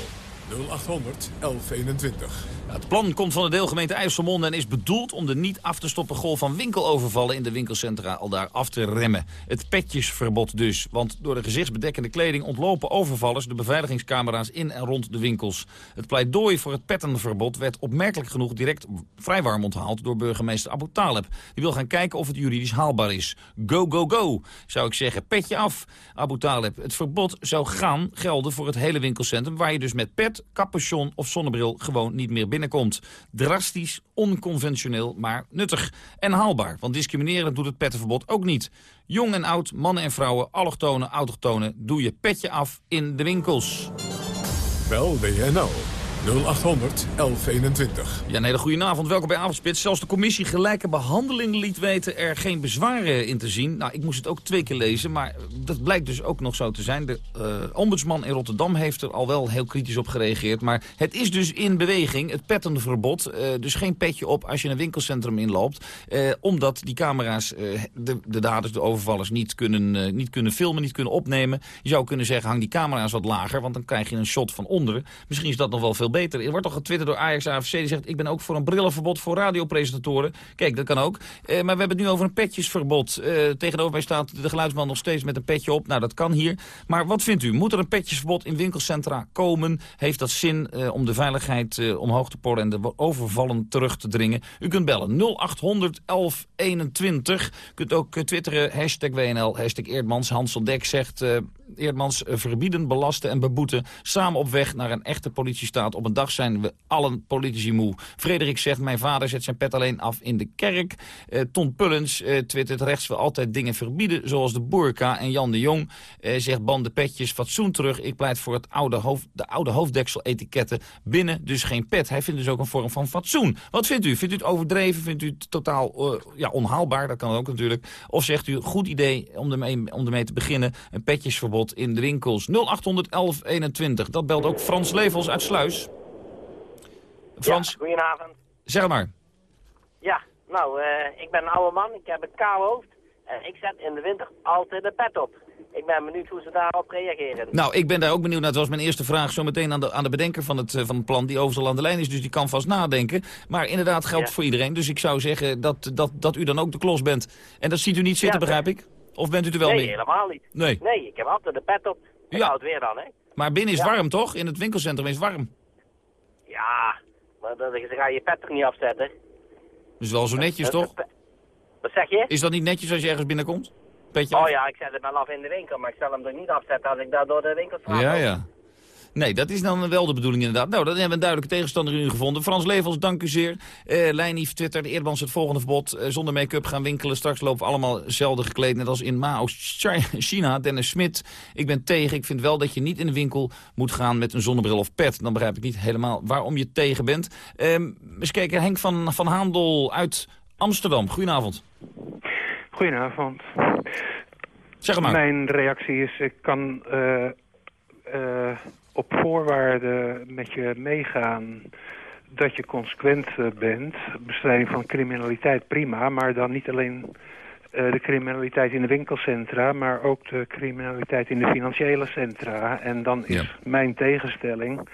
0800 1121. Het plan komt van de deelgemeente IJsselmonde en is bedoeld om de niet af te stoppen golf van winkelovervallen in de winkelcentra al daar af te remmen. Het petjesverbod dus, want door de gezichtsbedekkende kleding ontlopen overvallers de beveiligingscamera's in en rond de winkels. Het pleidooi voor het pettenverbod werd opmerkelijk genoeg direct vrij warm onthaald door burgemeester Abu Taleb. Die wil gaan kijken of het juridisch haalbaar is. Go, go, go, zou ik zeggen. Petje af, Abu Taleb. Het verbod zou gaan gelden voor het hele winkelcentrum waar je dus met pet capuchon of zonnebril gewoon niet meer binnenkomt. Drastisch, onconventioneel, maar nuttig. En haalbaar, want discrimineren doet het pettenverbod ook niet. Jong en oud, mannen en vrouwen, allochtonen, autochtonen... doe je petje af in de winkels. Bel WNL 0800 1121. Ja, een hele goede avond. Welkom bij Avondspits. Zelfs de commissie Gelijke Behandeling liet weten er geen bezwaren in te zien. Nou, ik moest het ook twee keer lezen, maar dat blijkt dus ook nog zo te zijn. De uh, ombudsman in Rotterdam heeft er al wel heel kritisch op gereageerd. Maar het is dus in beweging, het pettenverbod. Uh, dus geen petje op als je een winkelcentrum inloopt. Uh, omdat die camera's de, de daders, de overvallers, niet kunnen, niet kunnen filmen, niet kunnen opnemen. Je zou kunnen zeggen, hang die camera's wat lager, want dan krijg je een shot van onderen. Misschien is dat nog wel veel beter. Er wordt al getwitterd door Ajax AFC. Die zegt, ik ben ook voor een brillenverbod voor radiopresentatoren. Kijk, dat kan ook. Uh, maar we hebben het nu over een petjesverbod. Uh, tegenover mij staat de geluidsman nog steeds met een petje op. Nou, dat kan hier. Maar wat vindt u? Moet er een petjesverbod in winkelcentra komen? Heeft dat zin uh, om de veiligheid omhoog te porren en de overvallen terug te dringen? U kunt bellen 0800 1121. U kunt ook twitteren, hashtag WNL, hashtag Eerdmans. Hansel Dek zegt... Eerdmans verbieden, belasten en beboeten. Samen op weg naar een echte politiestaat. Op een dag zijn we allen politici moe. Frederik zegt, mijn vader zet zijn pet alleen af in de kerk. Uh, Ton Pullens uh, twittert, rechts wil altijd dingen verbieden, zoals de burka. En Jan de Jong uh, zegt, banden petjes, fatsoen terug. Ik pleit voor het oude hoofd, de oude hoofddeksel-etiketten. Binnen dus geen pet. Hij vindt dus ook een vorm van fatsoen. Wat vindt u? Vindt u het overdreven? Vindt u het totaal ja, onhaalbaar? Dat kan ook natuurlijk. Of zegt u, goed idee om ermee, om ermee te beginnen, een petjesverbod in de winkels. 0800 1121. Dat belt ook Frans Levels uit Sluis. Frans? Ja, goedenavond. Zeg maar. Ja, nou, uh, ik ben een oude man. Ik heb een kaal hoofd. En ik zet in de winter altijd een pet op. Ik ben benieuwd hoe ze daarop reageren. Nou, ik ben daar ook benieuwd naar. Dat was mijn eerste vraag zo meteen aan de, aan de bedenker van het, van het plan... die overal aan de lijn is, dus die kan vast nadenken. Maar inderdaad geldt ja. voor iedereen. Dus ik zou zeggen dat, dat, dat u dan ook de klos bent. En dat ziet u niet zitten, ja, begrijp ik? Of bent u er wel nee, mee? Nee, helemaal niet. Nee? Nee, ik heb altijd de pet op. Ik ja. weer dan, hè. Maar binnen is ja. warm, toch? In het winkelcentrum is warm. Ja, maar dan ga je pet er niet afzetten. Dus wel zo netjes, toch? Wat zeg je? Is dat niet netjes als je ergens binnenkomt? Petje oh af? ja, ik zet het wel af in de winkel, maar ik zal hem er niet afzetten als ik daar door de winkel ga. Ja, ja. Nee, dat is dan wel de bedoeling inderdaad. Nou, dan hebben we een duidelijke tegenstander in u gevonden. Frans Levels, dank u zeer. Uh, Lijnief twitterde Eerdmans het volgende verbod. Uh, zonder make-up gaan winkelen. Straks lopen we allemaal zelden gekleed. Net als in Mao, China. Dennis Smit, ik ben tegen. Ik vind wel dat je niet in de winkel moet gaan met een zonnebril of pet. Dan begrijp ik niet helemaal waarom je tegen bent. Uh, eens kijken, Henk van, van Haandel uit Amsterdam. Goedenavond. Goedenavond. Zeg maar. Mijn reactie is, ik kan uh, op voorwaarden met je meegaan dat je consequent uh, bent. Bestrijding van criminaliteit prima, maar dan niet alleen de criminaliteit in de winkelcentra, maar ook de criminaliteit in de financiële centra. En dan is ja. mijn tegenstelling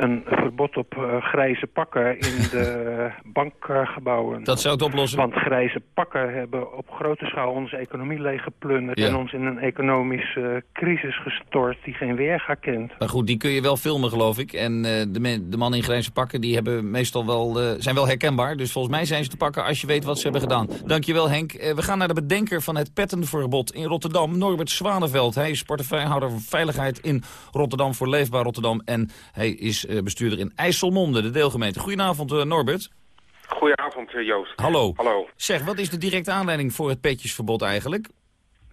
een verbod op uh, grijze pakken in de bankgebouwen. Dat zou het oplossen. Want grijze pakken hebben op grote schaal onze economie leeggeplunderd... Ja. en ons in een economische uh, crisis gestort die geen weerga kent. Maar goed, die kun je wel filmen, geloof ik. En uh, de, de mannen in grijze pakken die hebben meestal wel, zijn wel herkenbaar. Dus volgens mij zijn ze te pakken als je weet wat ze hebben gedaan. Dankjewel, Henk. we gaan naar de bedenker van het pettenverbod in Rotterdam, Norbert Zwaneveld. Hij is portefeuillehouder van Veiligheid in Rotterdam voor Leefbaar Rotterdam. En hij is bestuurder in IJsselmonde, de deelgemeente. Goedenavond, uh, Norbert. Goedenavond, Joost. Hallo. Hallo. Zeg, wat is de directe aanleiding voor het petjesverbod eigenlijk?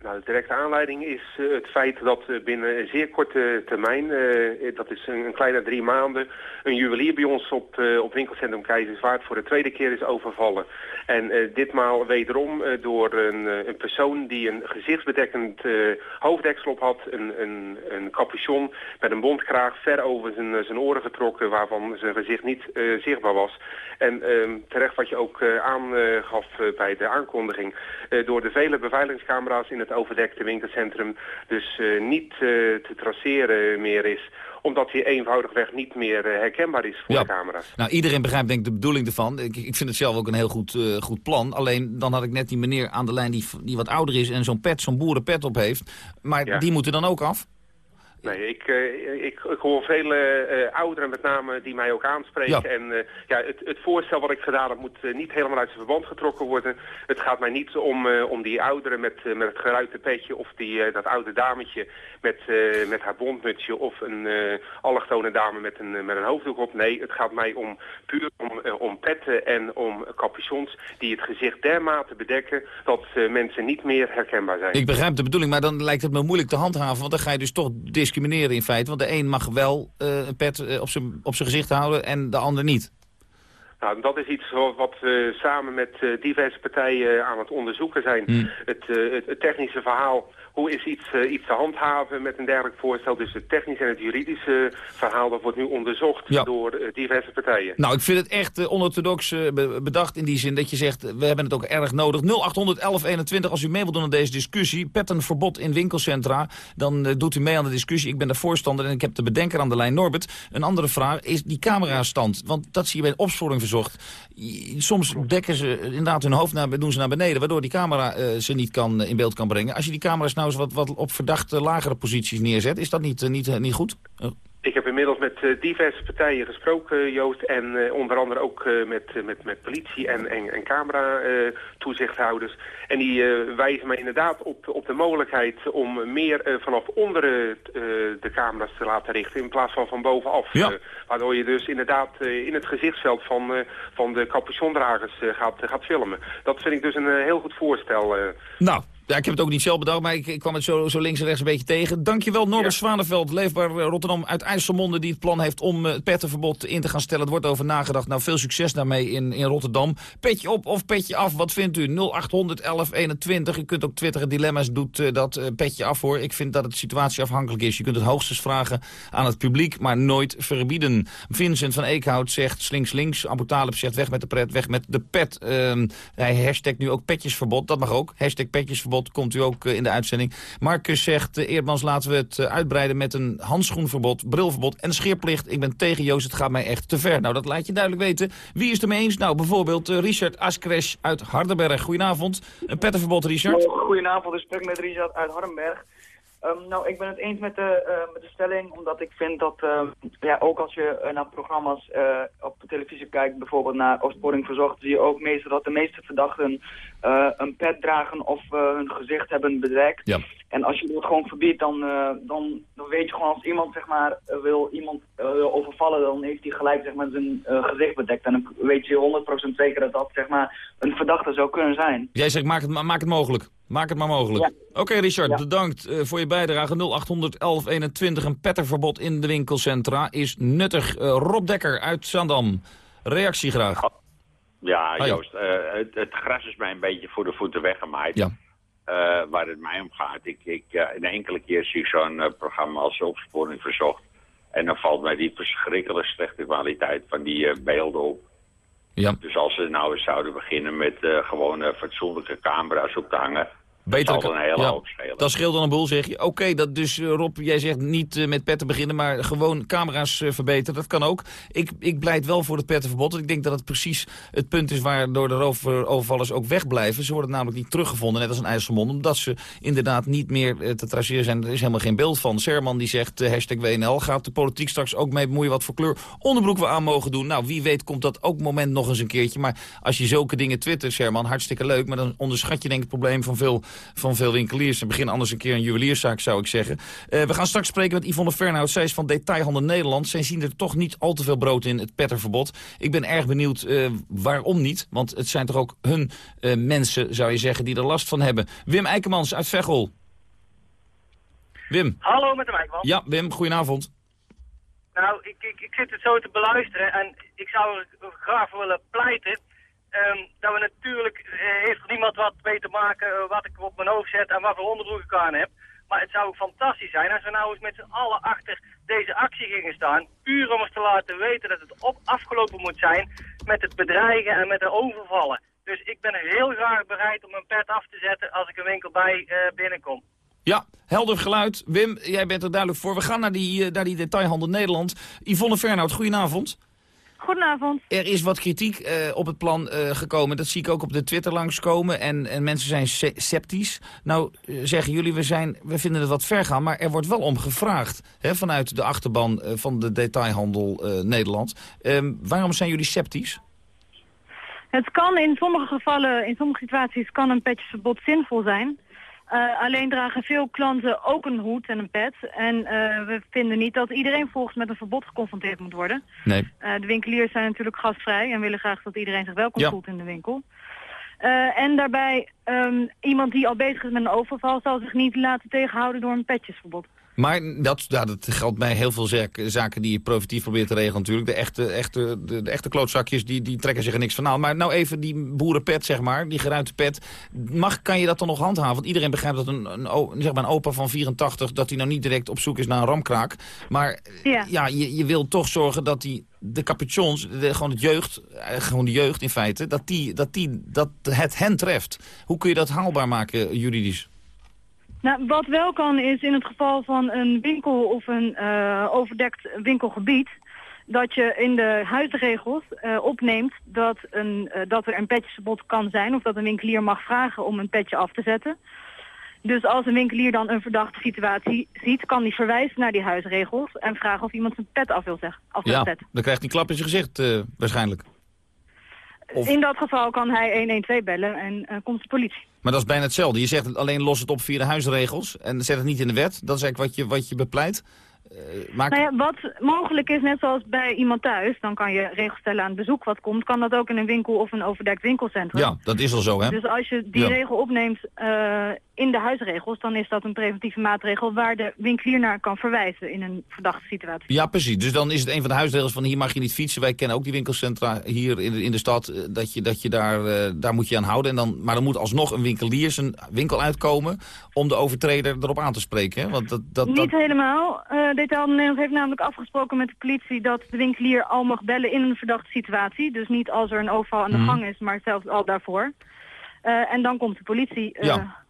Nou, de directe aanleiding is uh, het feit dat uh, binnen een zeer korte termijn, uh, dat is een, een, kleine drie maanden, een juwelier bij ons op, op winkelcentrum Keizerswaard voor de tweede keer is overvallen. En ditmaal wederom door een, een, persoon die een gezichtsbedekkend hoofddeksel op had, een, een, een capuchon met een bondkraag ver over zijn, zijn oren getrokken waarvan zijn gezicht niet zichtbaar was. En ehm, terecht wat je ook aangaf bij de aankondiging, door de vele beveiligingscamera's in het overdekte winkelcentrum dus uh, niet uh, te traceren meer is omdat hij eenvoudigweg niet meer uh, herkenbaar is voor ja. de camera's. Nou, iedereen begrijpt denk ik de bedoeling ervan. Ik, ik vind het zelf ook een heel goed, uh, goed plan. Alleen dan had ik net die meneer aan de lijn die, die wat ouder is en zo'n pet, zo'n boerenpet op heeft. Maar Ja. die moeten dan ook af? Nee, ik, eh, ik, ik hoor vele eh, ouderen met name die mij ook aanspreken. Ja. En eh, ja, het, het voorstel wat ik gedaan heb moet niet helemaal uit zijn verband getrokken worden. Het gaat mij niet om, om die ouderen met, met het geruite petje of die, dat oude dametje met, met haar bondmutsje of een allochtone dame met een, met een hoofddoek op. Nee, het gaat mij om puur om, om petten en om capuchons die het gezicht dermate bedekken dat mensen niet meer herkenbaar zijn. Ik begrijp de bedoeling, maar dan lijkt het me moeilijk te handhaven. Want dan ga je dus toch discrimineren in feite. Want de een mag wel eh, een pet eh, op zijn op zijn gezicht houden en de ander niet. Nou, dat is iets wat, wat we samen met eh, diverse partijen aan het onderzoeken zijn. Hmm. Het, het, het technische verhaal, hoe is iets, eh, iets te handhaven met een dergelijk voorstel. Dus het technische en het juridische verhaal, dat wordt nu onderzocht Ja. door eh, diverse partijen. Nou, ik vind het echt eh, onorthodox eh, be- bedacht in die zin dat je zegt... eh, we hebben het ook erg nodig. 0800 1121 als u mee wilt doen aan deze discussie. Pettenverbod in winkelcentra. Dan eh, doet u mee aan de discussie. Ik ben de voorstander en ik heb de bedenker aan de lijn. Norbert, een andere vraag is die camerastand. Want dat zie je bij opsporing verzocht. Soms dekken ze inderdaad hun hoofd naar, doen ze naar beneden... waardoor die camera eh, ze niet kan, eh, in beeld kan brengen. Als je die camera's nou eens wat, wat op verdachte lagere posities neerzet... is dat niet, eh, niet, eh, niet goed? Eh, Ik heb inmiddels met eh, diverse partijen gesproken, Joost. En onder andere ook met, met, met politie en, en, en camera-toezichthouders. en die wijzen mij inderdaad op, op de mogelijkheid om meer vanaf onderen eh, de camera's te laten richten... in plaats van van bovenaf. Ja. Waardoor je dus inderdaad in het gezichtsveld van, van de capuchondragers gaat, gaat filmen. Dat vind ik dus een heel goed voorstel. Nou, ja, ik heb het ook niet zelf bedacht, maar ik, ik kwam het zo, zo links en rechts een beetje tegen. Dankjewel Norbert Zwaneveld, leefbaar eh, Rotterdam uit IJsselmonde... die het plan heeft om eh, het pettenverbod in te gaan stellen. Er wordt over nagedacht. Nou, veel succes daarmee in, in Rotterdam. Petje op of petje af, wat vindt u? 0800 1121. U kunt ook twitteren, dilemma's doet eh, dat petje af hoor. Ik vind dat het situatieafhankelijk is. Je kunt het hoogstens vragen aan het publiek, maar nooit verbieden. Vincent van Eekhout zegt slinks links. Abu Talib zegt weg met de pret, weg met de pet. Ehm, hij hashtag nu ook petjesverbod, dat mag ook. Hashtag petjesverbod komt u ook eh, in de uitzending. Marcus zegt, uh, Eerdmans laten we het eh, uitbreiden met een handschoenverbod, brilverbod en scheerplicht. Ik ben tegen Joost, het gaat mij echt te ver. Nou, dat laat je duidelijk weten. Wie is het ermee eens? Nou, bijvoorbeeld eh, Richard Askresh uit Hardenberg. Goedenavond. Een pettenverbod, Richard. Goedenavond, ik spreek met Richard uit Hardenberg. Ehm, nou, ik ben het eens met de, eh, met de stelling, omdat ik vind dat, ehm, ja, ook als je eh, naar programma's eh, op de televisie kijkt, bijvoorbeeld naar Opsporing Verzocht, zie je ook meestal dat de meeste verdachten eh, een pet dragen of eh, hun gezicht hebben bedekt. Ja. En als je dat gewoon verbiedt, dan, eh, dan, dan weet je gewoon als iemand zeg maar, wil iemand eh, overvallen, dan heeft hij gelijk zeg maar, zijn eh, gezicht bedekt. En dan weet je 100% zeker dat dat zeg maar, een verdachte zou kunnen zijn. Jij zegt, maak het, ma- maak het mogelijk. Maak het maar mogelijk. Oké, Richard, bedankt eh, voor je bijdrage. 0800 1121, een petterverbod in de winkelcentra is nuttig. Rob Dekker uit Zandam. Reactie graag. Ja. Joost, eh, het, het gras is mij een beetje voor de voeten weggemaaid. Ja. Eh, waar het mij om gaat. Ik, ik, eh, een enkele keer zie ik zo'n eh, programma als Opsporing Verzocht. En dan valt mij die verschrikkelijk slechte kwaliteit van die eh, beelden op. Ja. Dus als ze nou eens zouden beginnen met eh gewoon eh, fatsoenlijke camera's op te hangen... Beter dat een hele ja, hoop schelen. Dat scheelt dan een boel, zeg je. Oké, dat dus eh, Rob, jij zegt niet eh, met petten beginnen, maar gewoon camera's eh, verbeteren. Dat kan ook. Ik, ik pleit wel voor het pettenverbod. want Ik denk dat het precies het punt is waardoor de roofovervallers ook wegblijven. Ze worden namelijk niet teruggevonden, net als een IJsselmond, omdat ze inderdaad niet meer te traceren zijn. Er is helemaal geen beeld van. Serman die zegt, hashtag WNL, gaat de politiek straks ook mee bemoeien wat voor kleur onderbroek we aan mogen doen. Nou, wie weet komt dat ook moment nog eens een keertje. Maar als je zulke dingen twittert, Serman, hartstikke leuk. Maar dan onderschat je denk ik het probleem van veel, van veel winkeliers. En begin anders een keer een juwelierszaak, zou ik zeggen. Eh, we gaan straks spreken met Yvonne Fernhout. Zij is van Detailhandel Nederland. Zij zien er toch niet al te veel brood in, het petterverbod. Ik ben erg benieuwd eh, waarom niet. Want het zijn toch ook hun eh, mensen, zou je zeggen, die er last van hebben. Wim Eikemans uit Veghel. Wim. Hallo met de Wijkman. Ja, Wim, goedenavond. Nou, ik, ik, ik zit het zo te beluisteren en ik zou er graag willen pleiten. Ehm, dat we natuurlijk, eh, heeft niemand wat mee te maken eh, wat ik op mijn hoofd zet en wat voor onderbroek ik aan heb. Maar het zou fantastisch zijn als we nou eens met z'n allen achter deze actie gingen staan. Puur om eens te laten weten dat het op afgelopen moet zijn met het bedreigen en met de overvallen. Dus ik ben heel graag bereid om een pet af te zetten als ik een winkel bij eh, binnenkom. Ja, helder geluid. Wim, jij bent er duidelijk voor. We gaan naar die, naar die detailhandel Nederland. Yvonne Fernhout, goedenavond. Goedenavond. Er is wat kritiek eh, op het plan eh, gekomen. Dat zie ik ook op de Twitter langskomen. En, en mensen zijn se- sceptisch. Nou, eh, zeggen jullie, we, zijn, we vinden het wat ver gaan. Maar er wordt wel om gevraagd hè, vanuit de achterban van de detailhandel Nederland. Ehm, waarom zijn jullie sceptisch? Het kan in sommige gevallen, in sommige situaties, kan een petjesverbod zinvol zijn. Eh, alleen dragen veel klanten ook een hoed en een pet. En eh, we vinden niet dat iedereen volgens met een verbod geconfronteerd moet worden. Nee. Eh, de winkeliers zijn natuurlijk gastvrij en willen graag dat iedereen zich welkom Ja. voelt in de winkel. En daarbij, ehm, iemand die al bezig is met een overval zal zich niet laten tegenhouden door een petjesverbod. Maar dat, ja, dat geldt bij heel veel zaken die je preventief probeert te regelen natuurlijk. De echte, echte, de, de echte klootzakjes die, die trekken zich er niks van aan. Maar nou even die boerenpet, zeg maar, die geruite pet. Mag, kan je dat dan nog handhaven? Want iedereen begrijpt dat een, een, zeg maar een opa van 84... dat hij nou niet direct op zoek is naar een ramkraak. Maar Ja. ja, je, je wil toch zorgen dat die, de capuchons, de, gewoon, het jeugd, eh, gewoon de jeugd in feite... Dat, die, dat, die, dat het hen treft. Hoe kun je dat haalbaar maken juridisch? Nou, wat wel kan is in het geval van een winkel of een eh, overdekt winkelgebied... dat je in de huisregels eh, opneemt dat, een, eh, dat er een petjesverbod kan zijn... of dat een winkelier mag vragen om een petje af te zetten. Dus als een winkelier dan een verdachte situatie ziet... kan hij verwijzen naar die huisregels en vragen of iemand zijn pet af wil, wil Ja, zetten. dan krijgt hij klap in zijn gezicht waarschijnlijk. Of- In dat geval kan hij 112 bellen en eh, komt de politie. Maar dat is bijna hetzelfde. Je zegt alleen los het op via de huisregels en zet het niet in de wet. Dat is eigenlijk wat je, wat je bepleit. Maak... Nou ja, wat mogelijk is, net zoals bij iemand thuis... dan kan je regels stellen aan het bezoek wat komt... kan dat ook in een winkel of een overdekt winkelcentrum. ja, dat is al zo, hè? Dus als je die Ja. regel opneemt eh, in de huisregels... dan is dat een preventieve maatregel waar de winkelier naar kan verwijzen... in een verdachte situatie. Ja, precies. Dus dan is het een van de huisregels van hier mag je niet fietsen. Wij kennen ook die winkelcentra hier in de, in de stad. eh, Dat je, dat je daar, eh, daar moet je aan houden. En dan, maar dan moet alsnog een winkelier zijn winkel uitkomen... om de overtreder erop aan te spreken. Hè? Want dat, dat, dat... Niet helemaal. Eh Detailhandel Nederland heeft namelijk afgesproken met de politie... dat de winkelier al mag bellen in een verdachte situatie. Dus niet als er een overval aan de Mhm. gang is, maar zelfs al daarvoor. En dan komt de politie... Ja.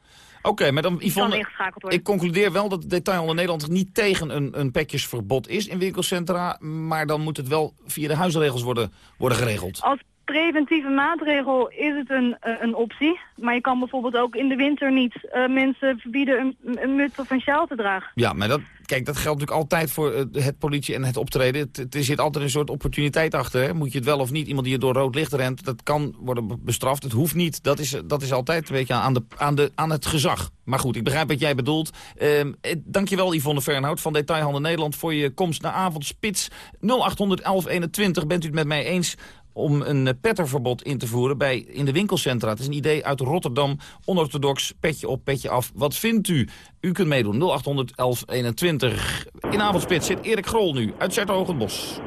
Oké, maar dan Yvonne, ingeschakeld worden. ik concludeer wel dat de detailhandel in Nederland niet tegen een, een petjesverbod is in winkelcentra. Maar dan moet het wel via de huisregels worden, worden geregeld. Als preventieve maatregel is het een, eh, een optie. Maar je kan bijvoorbeeld ook in de winter niet eh, mensen verbieden een, muts of een sjaal te dragen. Ja, maar dat, kijk, dat geldt natuurlijk altijd voor eh, het politie en het optreden. Het, er zit altijd een soort opportuniteit achter. Hè? Moet je het wel of niet? Iemand die je door rood licht rent, dat kan worden be- bestraft. Het hoeft niet. Dat is, dat is altijd een beetje aan, de, aan, de, aan het gezag. Maar goed, ik begrijp wat jij bedoelt. Ehm eh, dankjewel Yvonne Fernhout van Detailhandel Nederland... voor je komst naar Avondspits 0800 1121. Bent u het met mij eens om een eh, petterverbod in te voeren bij, in de winkelcentra. Het is een idee uit Rotterdam, onorthodox, petje op, petje af. Wat vindt u? U kunt meedoen, 0800 1121. In avondspits zit Erik Grol nu, uit Zertogenbos.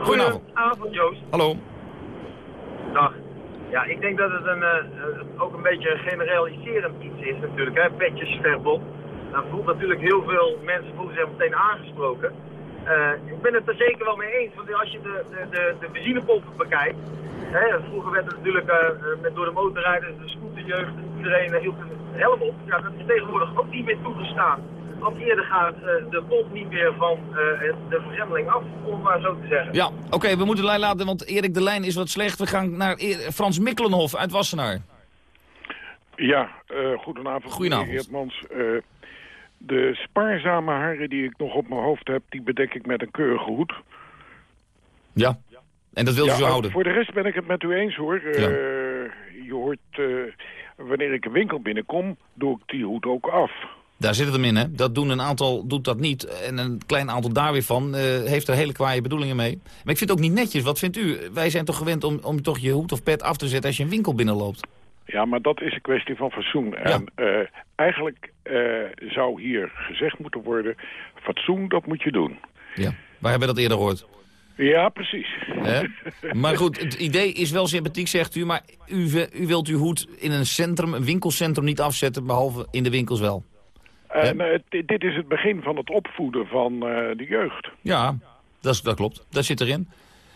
Goedenavond. Goedenavond, Joost. Hallo. Dag. Ja, ik denk dat het een, eh, ook een beetje een generaliserend iets is natuurlijk, hè, petjesverbod. Dan voelt natuurlijk heel veel mensen voelen zich meteen aangesproken. Eh, ik ben het er zeker wel mee eens, want als je de, de, de, de benzinepompen bekijkt, hè, vroeger werd het natuurlijk eh, eh, met door de motorrijders, de scooterjeugd, iedereen hield een helm op. Ja, dat is tegenwoordig ook niet meer toegestaan. Want eerder gaat eh, de pomp niet meer van eh, de vergremmeling af, om het maar zo te zeggen. Ja, oké, we moeten de lijn laten, want Erik de lijn is wat slecht. We gaan naar E- Frans Mikkelenhof uit Wassenaar. Ja, eh goedenavond. Goedenavond. Eh, de spaarzame haren die ik nog op mijn hoofd heb, die bedek ik met een keurige hoed. Ja, en dat wil u Ja, zo eh, houden. Voor de rest ben ik het met u eens hoor. Eh, Ja. Je hoort, eh, wanneer ik een winkel binnenkom, doe ik die hoed ook af. Daar zit het hem in, hè. Dat doen een aantal doet dat niet. En een klein aantal daar weer van eh, heeft er hele kwaaie bedoelingen mee. Maar ik vind het ook niet netjes. Wat vindt u? Wij zijn toch gewend om, om toch je hoed of pet af te zetten als je een winkel binnenloopt? Ja, maar dat is een kwestie van fatsoen. En eh, eigenlijk eh, zou hier gezegd moeten worden, fatsoen, dat moet je doen. Ja, waar hebben we dat eerder gehoord? Ja, precies. Hè? Maar goed, het idee is wel sympathiek, zegt u. Maar u, u wilt uw hoed in een centrum, een winkelcentrum niet afzetten, behalve in de winkels wel. En eh, dit- dit is het begin van het opvoeden van de jeugd. Ja, dat, is, dat klopt. Dat zit erin.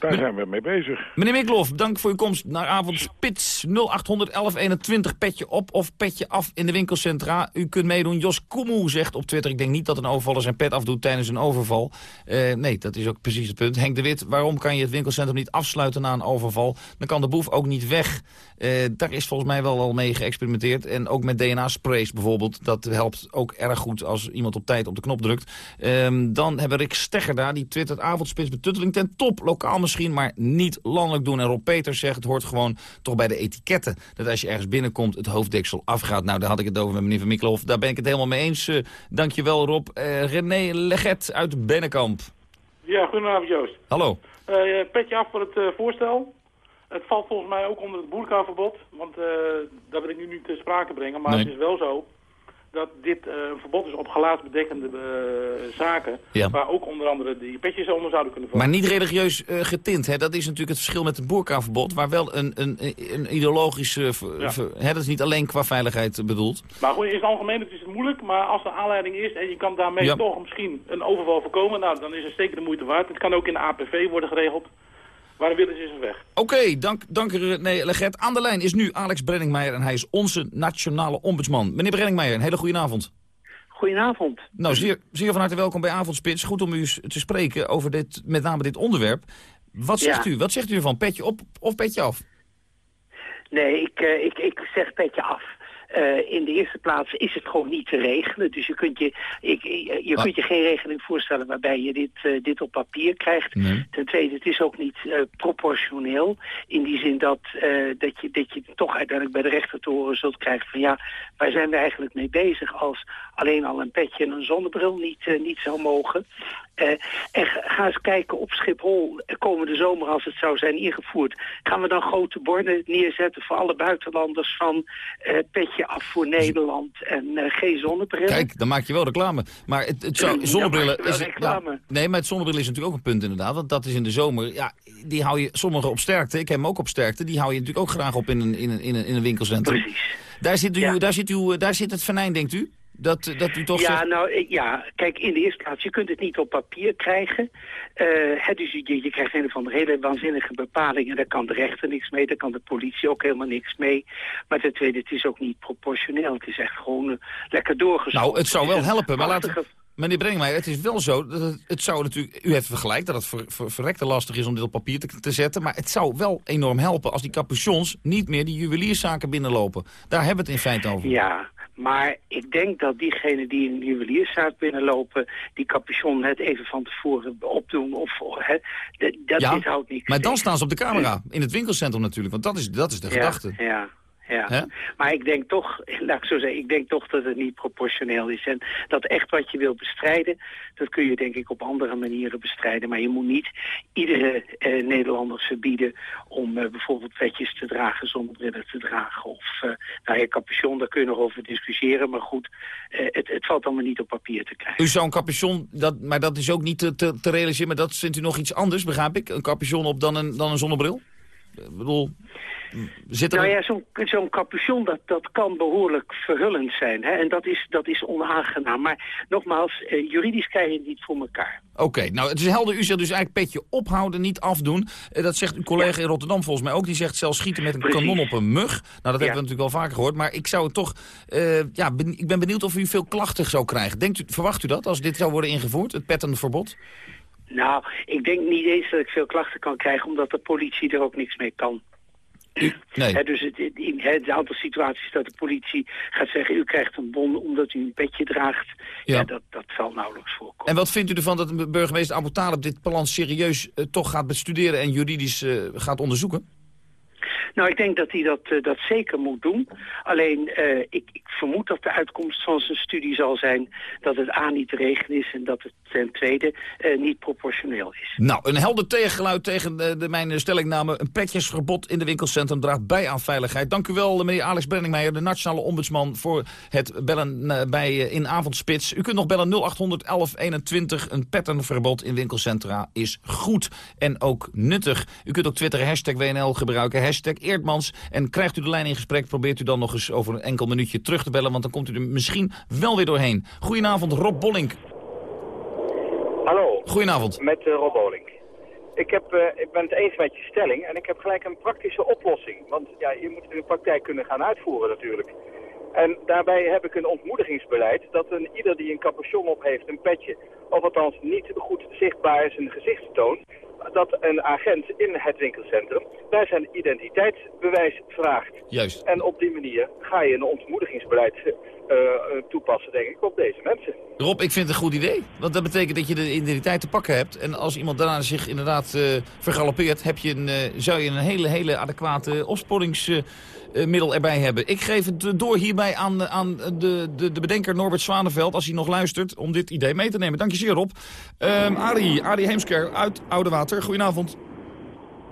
Daar zijn we mee bezig. Meneer Miklof, dank voor uw komst naar Avondspits 0800 1121. Petje op of petje af in de winkelcentra. U kunt meedoen. Jos Koemoe zegt op Twitter... ik denk niet dat een overvaller zijn pet afdoet tijdens een overval. Eh, nee, dat is ook precies het punt. Henk de Wit, waarom kan je het winkelcentrum niet afsluiten na een overval? Dan kan de boef ook niet weg. Eh, daar is volgens mij wel al mee geëxperimenteerd. En ook met DNA-sprays bijvoorbeeld. Dat helpt ook erg goed als iemand op tijd op de knop drukt. Ehm, dan hebben we Rick Stegger daar. Die twittert avondspits betutteling ten top. Lokaal misschien, maar niet landelijk doen. En Rob Peters zegt, het hoort gewoon toch bij de etiketten. Dat als je ergens binnenkomt, het hoofddeksel afgaat. Nou, daar had ik het over met meneer Van Mikkelhoff. Daar ben ik het helemaal mee eens. Uh, dankjewel Rob. Uh, René Leget uit Bennekamp. Ja, goedenavond Joost. Hallo. Uh, petje af voor het voorstel. Het valt volgens mij ook onder het boerkaverbod. Want dat wil ik nu niet te sprake brengen. Maar het is wel zo dat dit uh, een verbod is op gelaatsbedekkende uh, zaken... waar ook onder andere die petjes onder zouden kunnen vallen. Maar niet religieus uh, getint, hè? dat is natuurlijk het verschil met het boerkaverbod... waar wel een, een, een ideologische... Ja. Hè, dat is niet alleen qua veiligheid bedoeld. Maar goed, in het algemeen het is het moeilijk, maar als er aanleiding is... en je kan daarmee ja. toch misschien een overval voorkomen... nou, dan is het zeker de moeite waard. Het kan ook in de APV worden geregeld... Waar willen ze weg? Oké, okay, dank, dank nee, Leget. Aan de lijn is nu Alex Brenningmeijer en hij is onze nationale ombudsman. Meneer Brenningmeijer, een hele goede avond. Goedenavond. Nou, zeer, zeer van harte welkom bij Avondspits. Goed om u te spreken over dit, met name dit onderwerp. Wat zegt u? Wat zegt u ervan? Petje op of petje af? Nee, ik, uh, ik, ik zeg petje af. Uh, in de eerste plaats is het gewoon niet te regelen. Dus je kunt je, ik, je, kunt je geen regeling voorstellen waarbij je dit, uh, dit op papier krijgt. Nee. Ten tweede, het is ook niet uh, proportioneel. In die zin dat, dat, je, dat je toch uiteindelijk bij de rechter te horen zult krijgen van ja, waar zijn we eigenlijk mee bezig als alleen al een petje en een zonnebril niet, niet zou mogen. En ga eens kijken op Schiphol komende zomer als het zou zijn ingevoerd. Gaan we dan grote borden neerzetten voor alle buitenlanders van uh, af voor Nederland en uh, geen zonnebril? Kijk, dan maak je wel reclame. Maar het, het zou, zonnebrillen is reclame. Nee, maar het zonnebril is natuurlijk ook een punt inderdaad. Want dat is in de zomer, ja, die hou je sommige op sterkte. Ik heb hem ook op sterkte. Die hou je natuurlijk ook graag op in een, in een, in een, in een winkelcentrum. Precies. Daar zit, u, ja. daar, zit u, daar zit het venijn, denkt u? Dat, dat u toch ja, zegt... nou, ja, kijk, in de eerste plaats, je kunt het niet op papier krijgen. Uh, dus je, je krijgt een van de hele waanzinnige bepalingen. Daar kan de rechter niks mee, daar kan de politie ook helemaal niks mee. Maar ten tweede, het is ook niet proportioneel. Het is echt gewoon uh, lekker doorgeschoten. Nou, het zou wel helpen, maar laten... Meneer Brengmeijer, het is wel zo, dat het, het, zou natuurlijk, u heeft vergelijk dat het ver, ver, verrekte lastig is om dit op papier te, te, zetten, maar het zou wel enorm helpen als die capuchons niet meer die juwelierszaken binnenlopen. Daar hebben we het in feite over. Ja, maar ik denk dat diegenen die in een juwelierszaak binnenlopen... die capuchon net even van tevoren opdoen. Of, hè, dat ja, houdt niet. Maar dan staan ze op de camera. In het winkelcentrum natuurlijk. Want dat is, dat is de ja, gedachte. Ja, ja. Maar ik denk toch, laat ik zo zeggen, ik denk toch dat het niet proportioneel is. En dat echt wat je wil bestrijden, dat kun je denk ik op andere manieren bestrijden. Maar je moet niet iedere eh, Nederlander verbieden om eh, bijvoorbeeld petjes te dragen, zonnebrillen te dragen. Of, uh, nou ja, capuchon, daar kun je nog over discussiëren. Maar goed, het, het, valt allemaal niet op papier te krijgen. U zou een capuchon, dat, maar dat is ook niet te, te, te realiseren, maar dat vindt u nog iets anders, begrijp ik? Een capuchon op dan een, dan een zonnebril? Ik bedoel... Zit er nou ja, zo'n zo'n capuchon, dat, dat kan behoorlijk verhullend zijn. Hè? En dat is, dat is onaangenaam. Maar nogmaals, eh, juridisch krijg je het niet voor elkaar. Oké, okay, nou het is helder. U zegt dus eigenlijk petje ophouden, niet afdoen. Eh, dat zegt uw collega ja. in Rotterdam volgens mij ook. Die zegt zelfs schieten met een Precies. kanon op een mug. Nou, dat ja. hebben we natuurlijk wel vaker gehoord. Maar ik zou het toch... Uh, ja, ben, ik ben benieuwd of u veel klachten zou krijgen. Denkt u, verwacht u dat als dit zou worden ingevoerd, het pettenverbod? Nou, ik denk niet eens dat ik veel klachten kan krijgen... omdat de politie er ook niks mee kan. Nee. He, dus het, in het aantal situaties dat de politie gaat zeggen... u krijgt een bon omdat u een petje draagt, ja. ja dat, dat zal nauwelijks voorkomen. En wat vindt u ervan dat de burgemeester Talib dit plan serieus uh, toch gaat bestuderen... en juridisch uh, gaat onderzoeken? Nou, ik denk dat hij dat, uh, dat zeker moet doen. Alleen, uh, ik, vermoed dat de uitkomst van zijn studie zal zijn... dat het A niet te regelen is en dat het ten tweede uh, niet proportioneel is. Nou, een helder tegengeluid tegen de, de, mijn stellingname... een petjesverbod in de winkelcentrum draagt bij aan veiligheid. Dank u wel, meneer Alex Brenningmeijer, de nationale ombudsman... voor het bellen bij, in avondspits. U kunt nog bellen 0800 1121. Een pettenverbod in winkelcentra is goed en ook nuttig. U kunt ook Twitter hashtag WNL gebruiken, hashtag Eerdmans. En krijgt u de lijn in gesprek, probeert u dan nog eens over een enkel minuutje terug te bellen... want dan komt u er misschien wel weer doorheen. Goedenavond, Rob Bollink. Hallo. Goedenavond. Met uh, Rob Bollink. Ik, heb, eh, ik ben het eens met je stelling en ik heb gelijk een praktische oplossing. Want ja, je moet het in de praktijk kunnen gaan uitvoeren natuurlijk. En daarbij heb ik een ontmoedigingsbeleid dat een, ieder die een capuchon op heeft, een petje, of althans niet goed zichtbaar is een gezichtstoon, dat een agent in het winkelcentrum daar zijn identiteitsbewijs vraagt. Juist. En op die manier ga je een ontmoedigingsbeleid toepassen, denk ik, op deze mensen. Rob, ik vind het een goed idee. Want dat betekent dat je de identiteit te pakken hebt. En als iemand daarna zich inderdaad uh, vergalopeert, heb je een, zou je een hele, hele adequate opsporingsmiddel erbij hebben. Ik geef het door hierbij aan, aan de, de, de bedenker Norbert Zwaneveld, als hij nog luistert, om dit idee mee te nemen. Dank je zeer, Rob. Um, Arie Heemsker uit Oudewater. Goedenavond.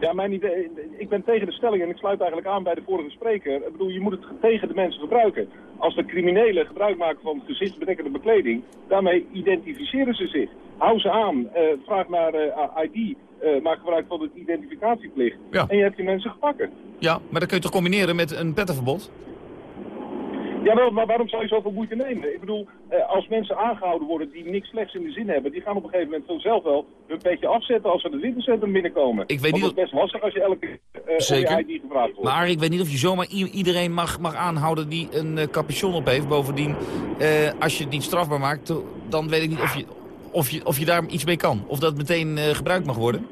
Ja, mijn idee, ik ben tegen de stelling en ik sluit eigenlijk aan bij de vorige spreker. Ik bedoel, je moet het tegen de mensen gebruiken. Als de criminelen gebruik maken van gezichtsbedekkende bekleding, daarmee identificeren ze zich. Hou ze aan, uh, vraag naar uh, ID, uh, maak gebruik van de identificatieplicht. Ja. En je hebt die mensen gepakken. Ja, maar dat kun je toch combineren met een pettenverbod? Jawel, maar waarom zou je zoveel moeite nemen? Ik bedoel, eh, als mensen aangehouden worden die niks slechts in de zin hebben... die gaan op een gegeven moment vanzelf wel hun petje afzetten als ze het winkelcentrum binnenkomen. Ik weet niet het is best lastig als je elke uh, Zeker. ID gevraagd wordt. Maar ik weet niet of je zomaar iedereen mag, mag aanhouden die een uh, capuchon op heeft. Bovendien, als je het niet strafbaar maakt, dan weet ik niet of je, of je, of je daar iets mee kan. Of dat meteen gebruikt mag worden.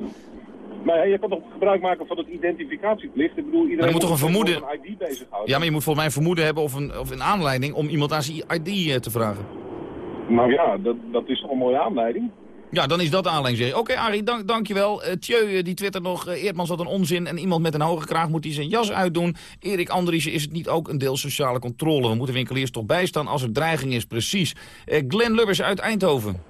Maar je kan toch gebruik maken van het identificatieplicht? Ik bedoel, iedereen maar moet toch een vermoeden... een ID bezighouden? Ja, maar je moet volgens mij een vermoeden hebben of een, of een aanleiding om iemand aan zijn ID te vragen. Nou ja, dat, dat is toch een mooie aanleiding? Ja, dan is dat de aanleiding. Oké, okay, Arie, dank, dankjewel. Uh, die twittert nog, uh, Eerdmans wat een onzin... en iemand met een hoge kraag moet hij zijn jas uitdoen. Erik Andriessen, is het niet ook een deel sociale controle? We moeten winkeliers toch bijstaan als er dreiging is, precies. Uh, Glenn Lubbers uit Eindhoven.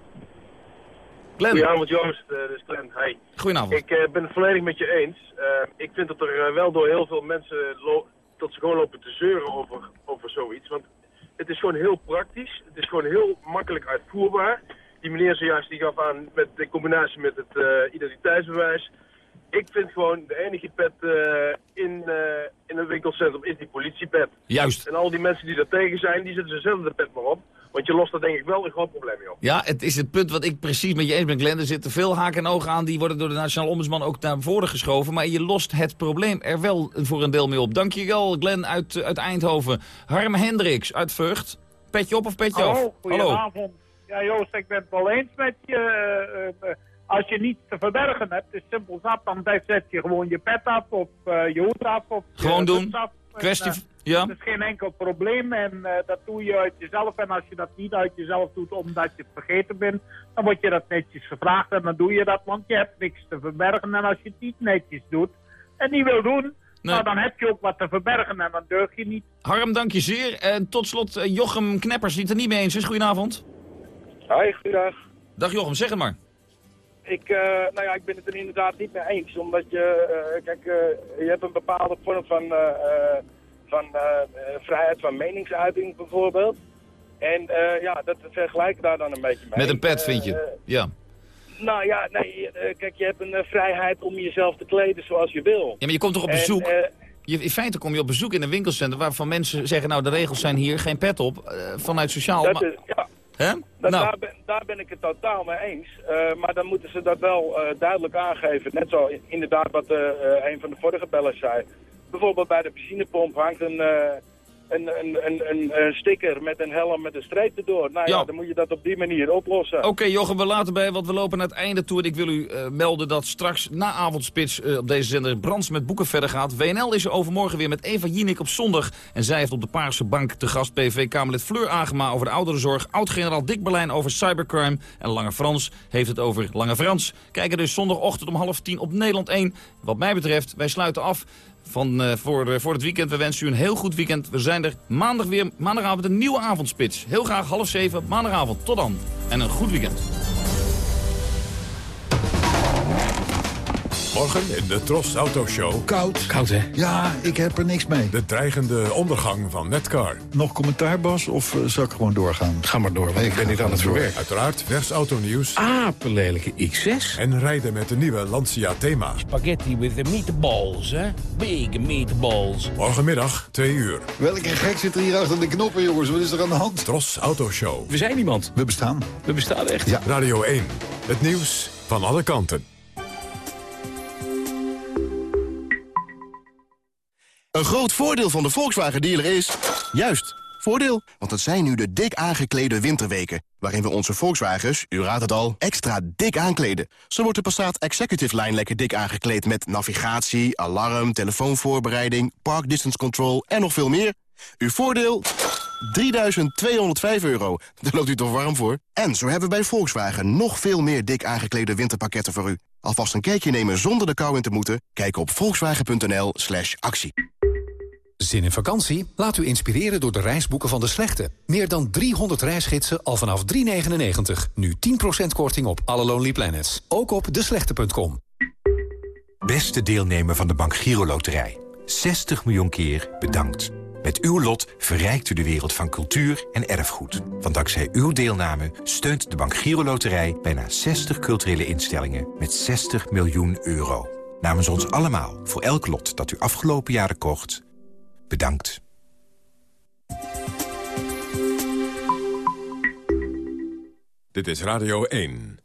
Glenn. Goedenavond Joost, uh, dus Glenn. Hey. Goedenavond. Ik uh, ben het volledig met je eens. Uh, ik vind dat er wel door heel veel mensen dat ze gewoon lopen te zeuren over, over zoiets. Want het is gewoon heel praktisch. Het is gewoon heel makkelijk uitvoerbaar. Die meneer zojuist die gaf aan met de combinatie met het identiteitsbewijs. Ik vind gewoon de enige pet in, in een winkelcentrum is die politiepet. Juist. En al die mensen die daar tegen zijn, die zetten dezelfde pet maar op. Want je lost er denk ik wel een groot probleem mee op. Ja, het is het punt wat ik precies met je eens ben, Glenn. Er zitten veel haken en ogen aan, die worden door de Nationale Ombudsman ook naar voren geschoven. Maar je lost het probleem er wel voor een deel mee op. Dankjewel, Glenn uit, uit Eindhoven. Harm Hendricks uit Vught. Petje op of petje Hallo, af? Goedenavond. Ja, Joost, ik ben het wel eens met je. Uh, als je niets te verbergen hebt, is simpel zat, dan zet je gewoon je pet af of uh, je hoed af. Of gewoon je doen. Af. Kwestie... En, uh, ja. Dat is geen enkel probleem en uh, dat doe je uit jezelf. En als je dat niet uit jezelf doet omdat je het vergeten bent, dan word je dat netjes gevraagd en dan doe je dat, want je hebt niks te verbergen. En als je het niet netjes doet en niet wil doen, nee. nou, dan heb je ook wat te verbergen en dan deug je niet. Harm, dank je zeer. En tot slot uh, Jochem Kneppers, die het er niet mee eens is. Goedenavond. Hoi, goedendag. Dag Jochem, zeg het maar. Ik, uh, nou ja, ik ben het er inderdaad niet mee eens, omdat je, uh, kijk, uh, je hebt een bepaalde vorm van, van vrijheid van meningsuiting bijvoorbeeld. En ja, dat vergelijken daar dan een beetje mee. Met een pet, vind je? ja. Nou ja, nee, kijk, je hebt een vrijheid om jezelf te kleden zoals je wil. Ja, maar je komt toch op bezoek? En, je, in feite kom je op bezoek in een winkelcentrum waarvan mensen zeggen, nou de regels zijn hier, geen pet op, vanuit sociaal... Dat is, ja. Hè? Nou. daar, ben, daar, ben, ik het totaal mee eens. Uh, maar dan moeten ze dat wel uh, duidelijk aangeven. Net zo inderdaad wat uh, een van de vorige bellers zei. Bijvoorbeeld bij de benzinepomp hangt een, een, een, een, een, sticker met een helm met een streep erdoor. Nou ja, ja dan moet je dat op die manier oplossen. Oké okay, Jochem, we laten bij, want we lopen naar het einde toe. En ik wil u melden dat straks na avondspits op deze zender Brands met boeken verder gaat. WNL is er overmorgen weer met Eva Jinek op zondag. En zij heeft op de Paarse Bank te gast PV-Kamerlid Fleur Agema over de ouderenzorg. Oud-generaal Dick Berlijn over cybercrime. En Lange Frans heeft het over Lange Frans. Kijk er dus zondagochtend om half tien op Nederland 1. Wat mij betreft, wij sluiten af van, uh, voor, uh, voor het weekend. We wensen u een heel goed weekend. We zijn er maandag weer, maandagavond een nieuwe avondspits. Heel graag half zeven, maandagavond. Tot dan. En een goed weekend. Morgen in de Tros Auto Show. Koud. Koud, hè? Ja, ik heb er niks mee. De dreigende ondergang van Netcar. Nog commentaar, Bas, of uh, zal ik gewoon doorgaan? Ga maar door, want ik, ik ben niet aan het verwerken. Uiteraard vers autonieuws. Apenlelijke X6. En rijden met de nieuwe Lancia Thema. Spaghetti with the meatballs, hè? Big meatballs. Morgenmiddag, 2 uur. Welke gek zit er hier achter de knoppen, jongens? Wat is er aan de hand? Tros Auto Show. We zijn iemand. We bestaan. We bestaan echt. Ja. Radio 1. Het nieuws van alle kanten. Een groot voordeel van de Volkswagen dealer is... Juist, voordeel. Want het zijn nu de dik aangeklede winterweken... waarin we onze Volkswagens, u raadt het al, extra dik aankleden. Zo wordt de Passat Executive Line lekker dik aangekleed... met navigatie, alarm, telefoonvoorbereiding, park distance control en nog veel meer. Uw voordeel? 3.205 euro. Daar loopt u toch warm voor? En zo hebben we bij Volkswagen nog veel meer dik aangeklede winterpakketten voor u. Alvast een kijkje nemen zonder de kou in te moeten? Kijk op volkswagen.nl slash actie. Zin in vakantie? Laat u inspireren door de reisboeken van De Slechte. Meer dan 300 reisgidsen al vanaf 3,99. Nu 10% korting op alle Lonely Planets. Ook op deslechte.com. Beste deelnemer van de Bank Giro Loterij. 60 miljoen keer bedankt. Met uw lot verrijkt u de wereld van cultuur en erfgoed. Want dankzij uw deelname steunt de Bank Giro Loterij... bijna 60 culturele instellingen met 60 miljoen euro. Namens ons allemaal, voor elk lot dat u afgelopen jaren kocht... bedankt. Dit is Radio 1.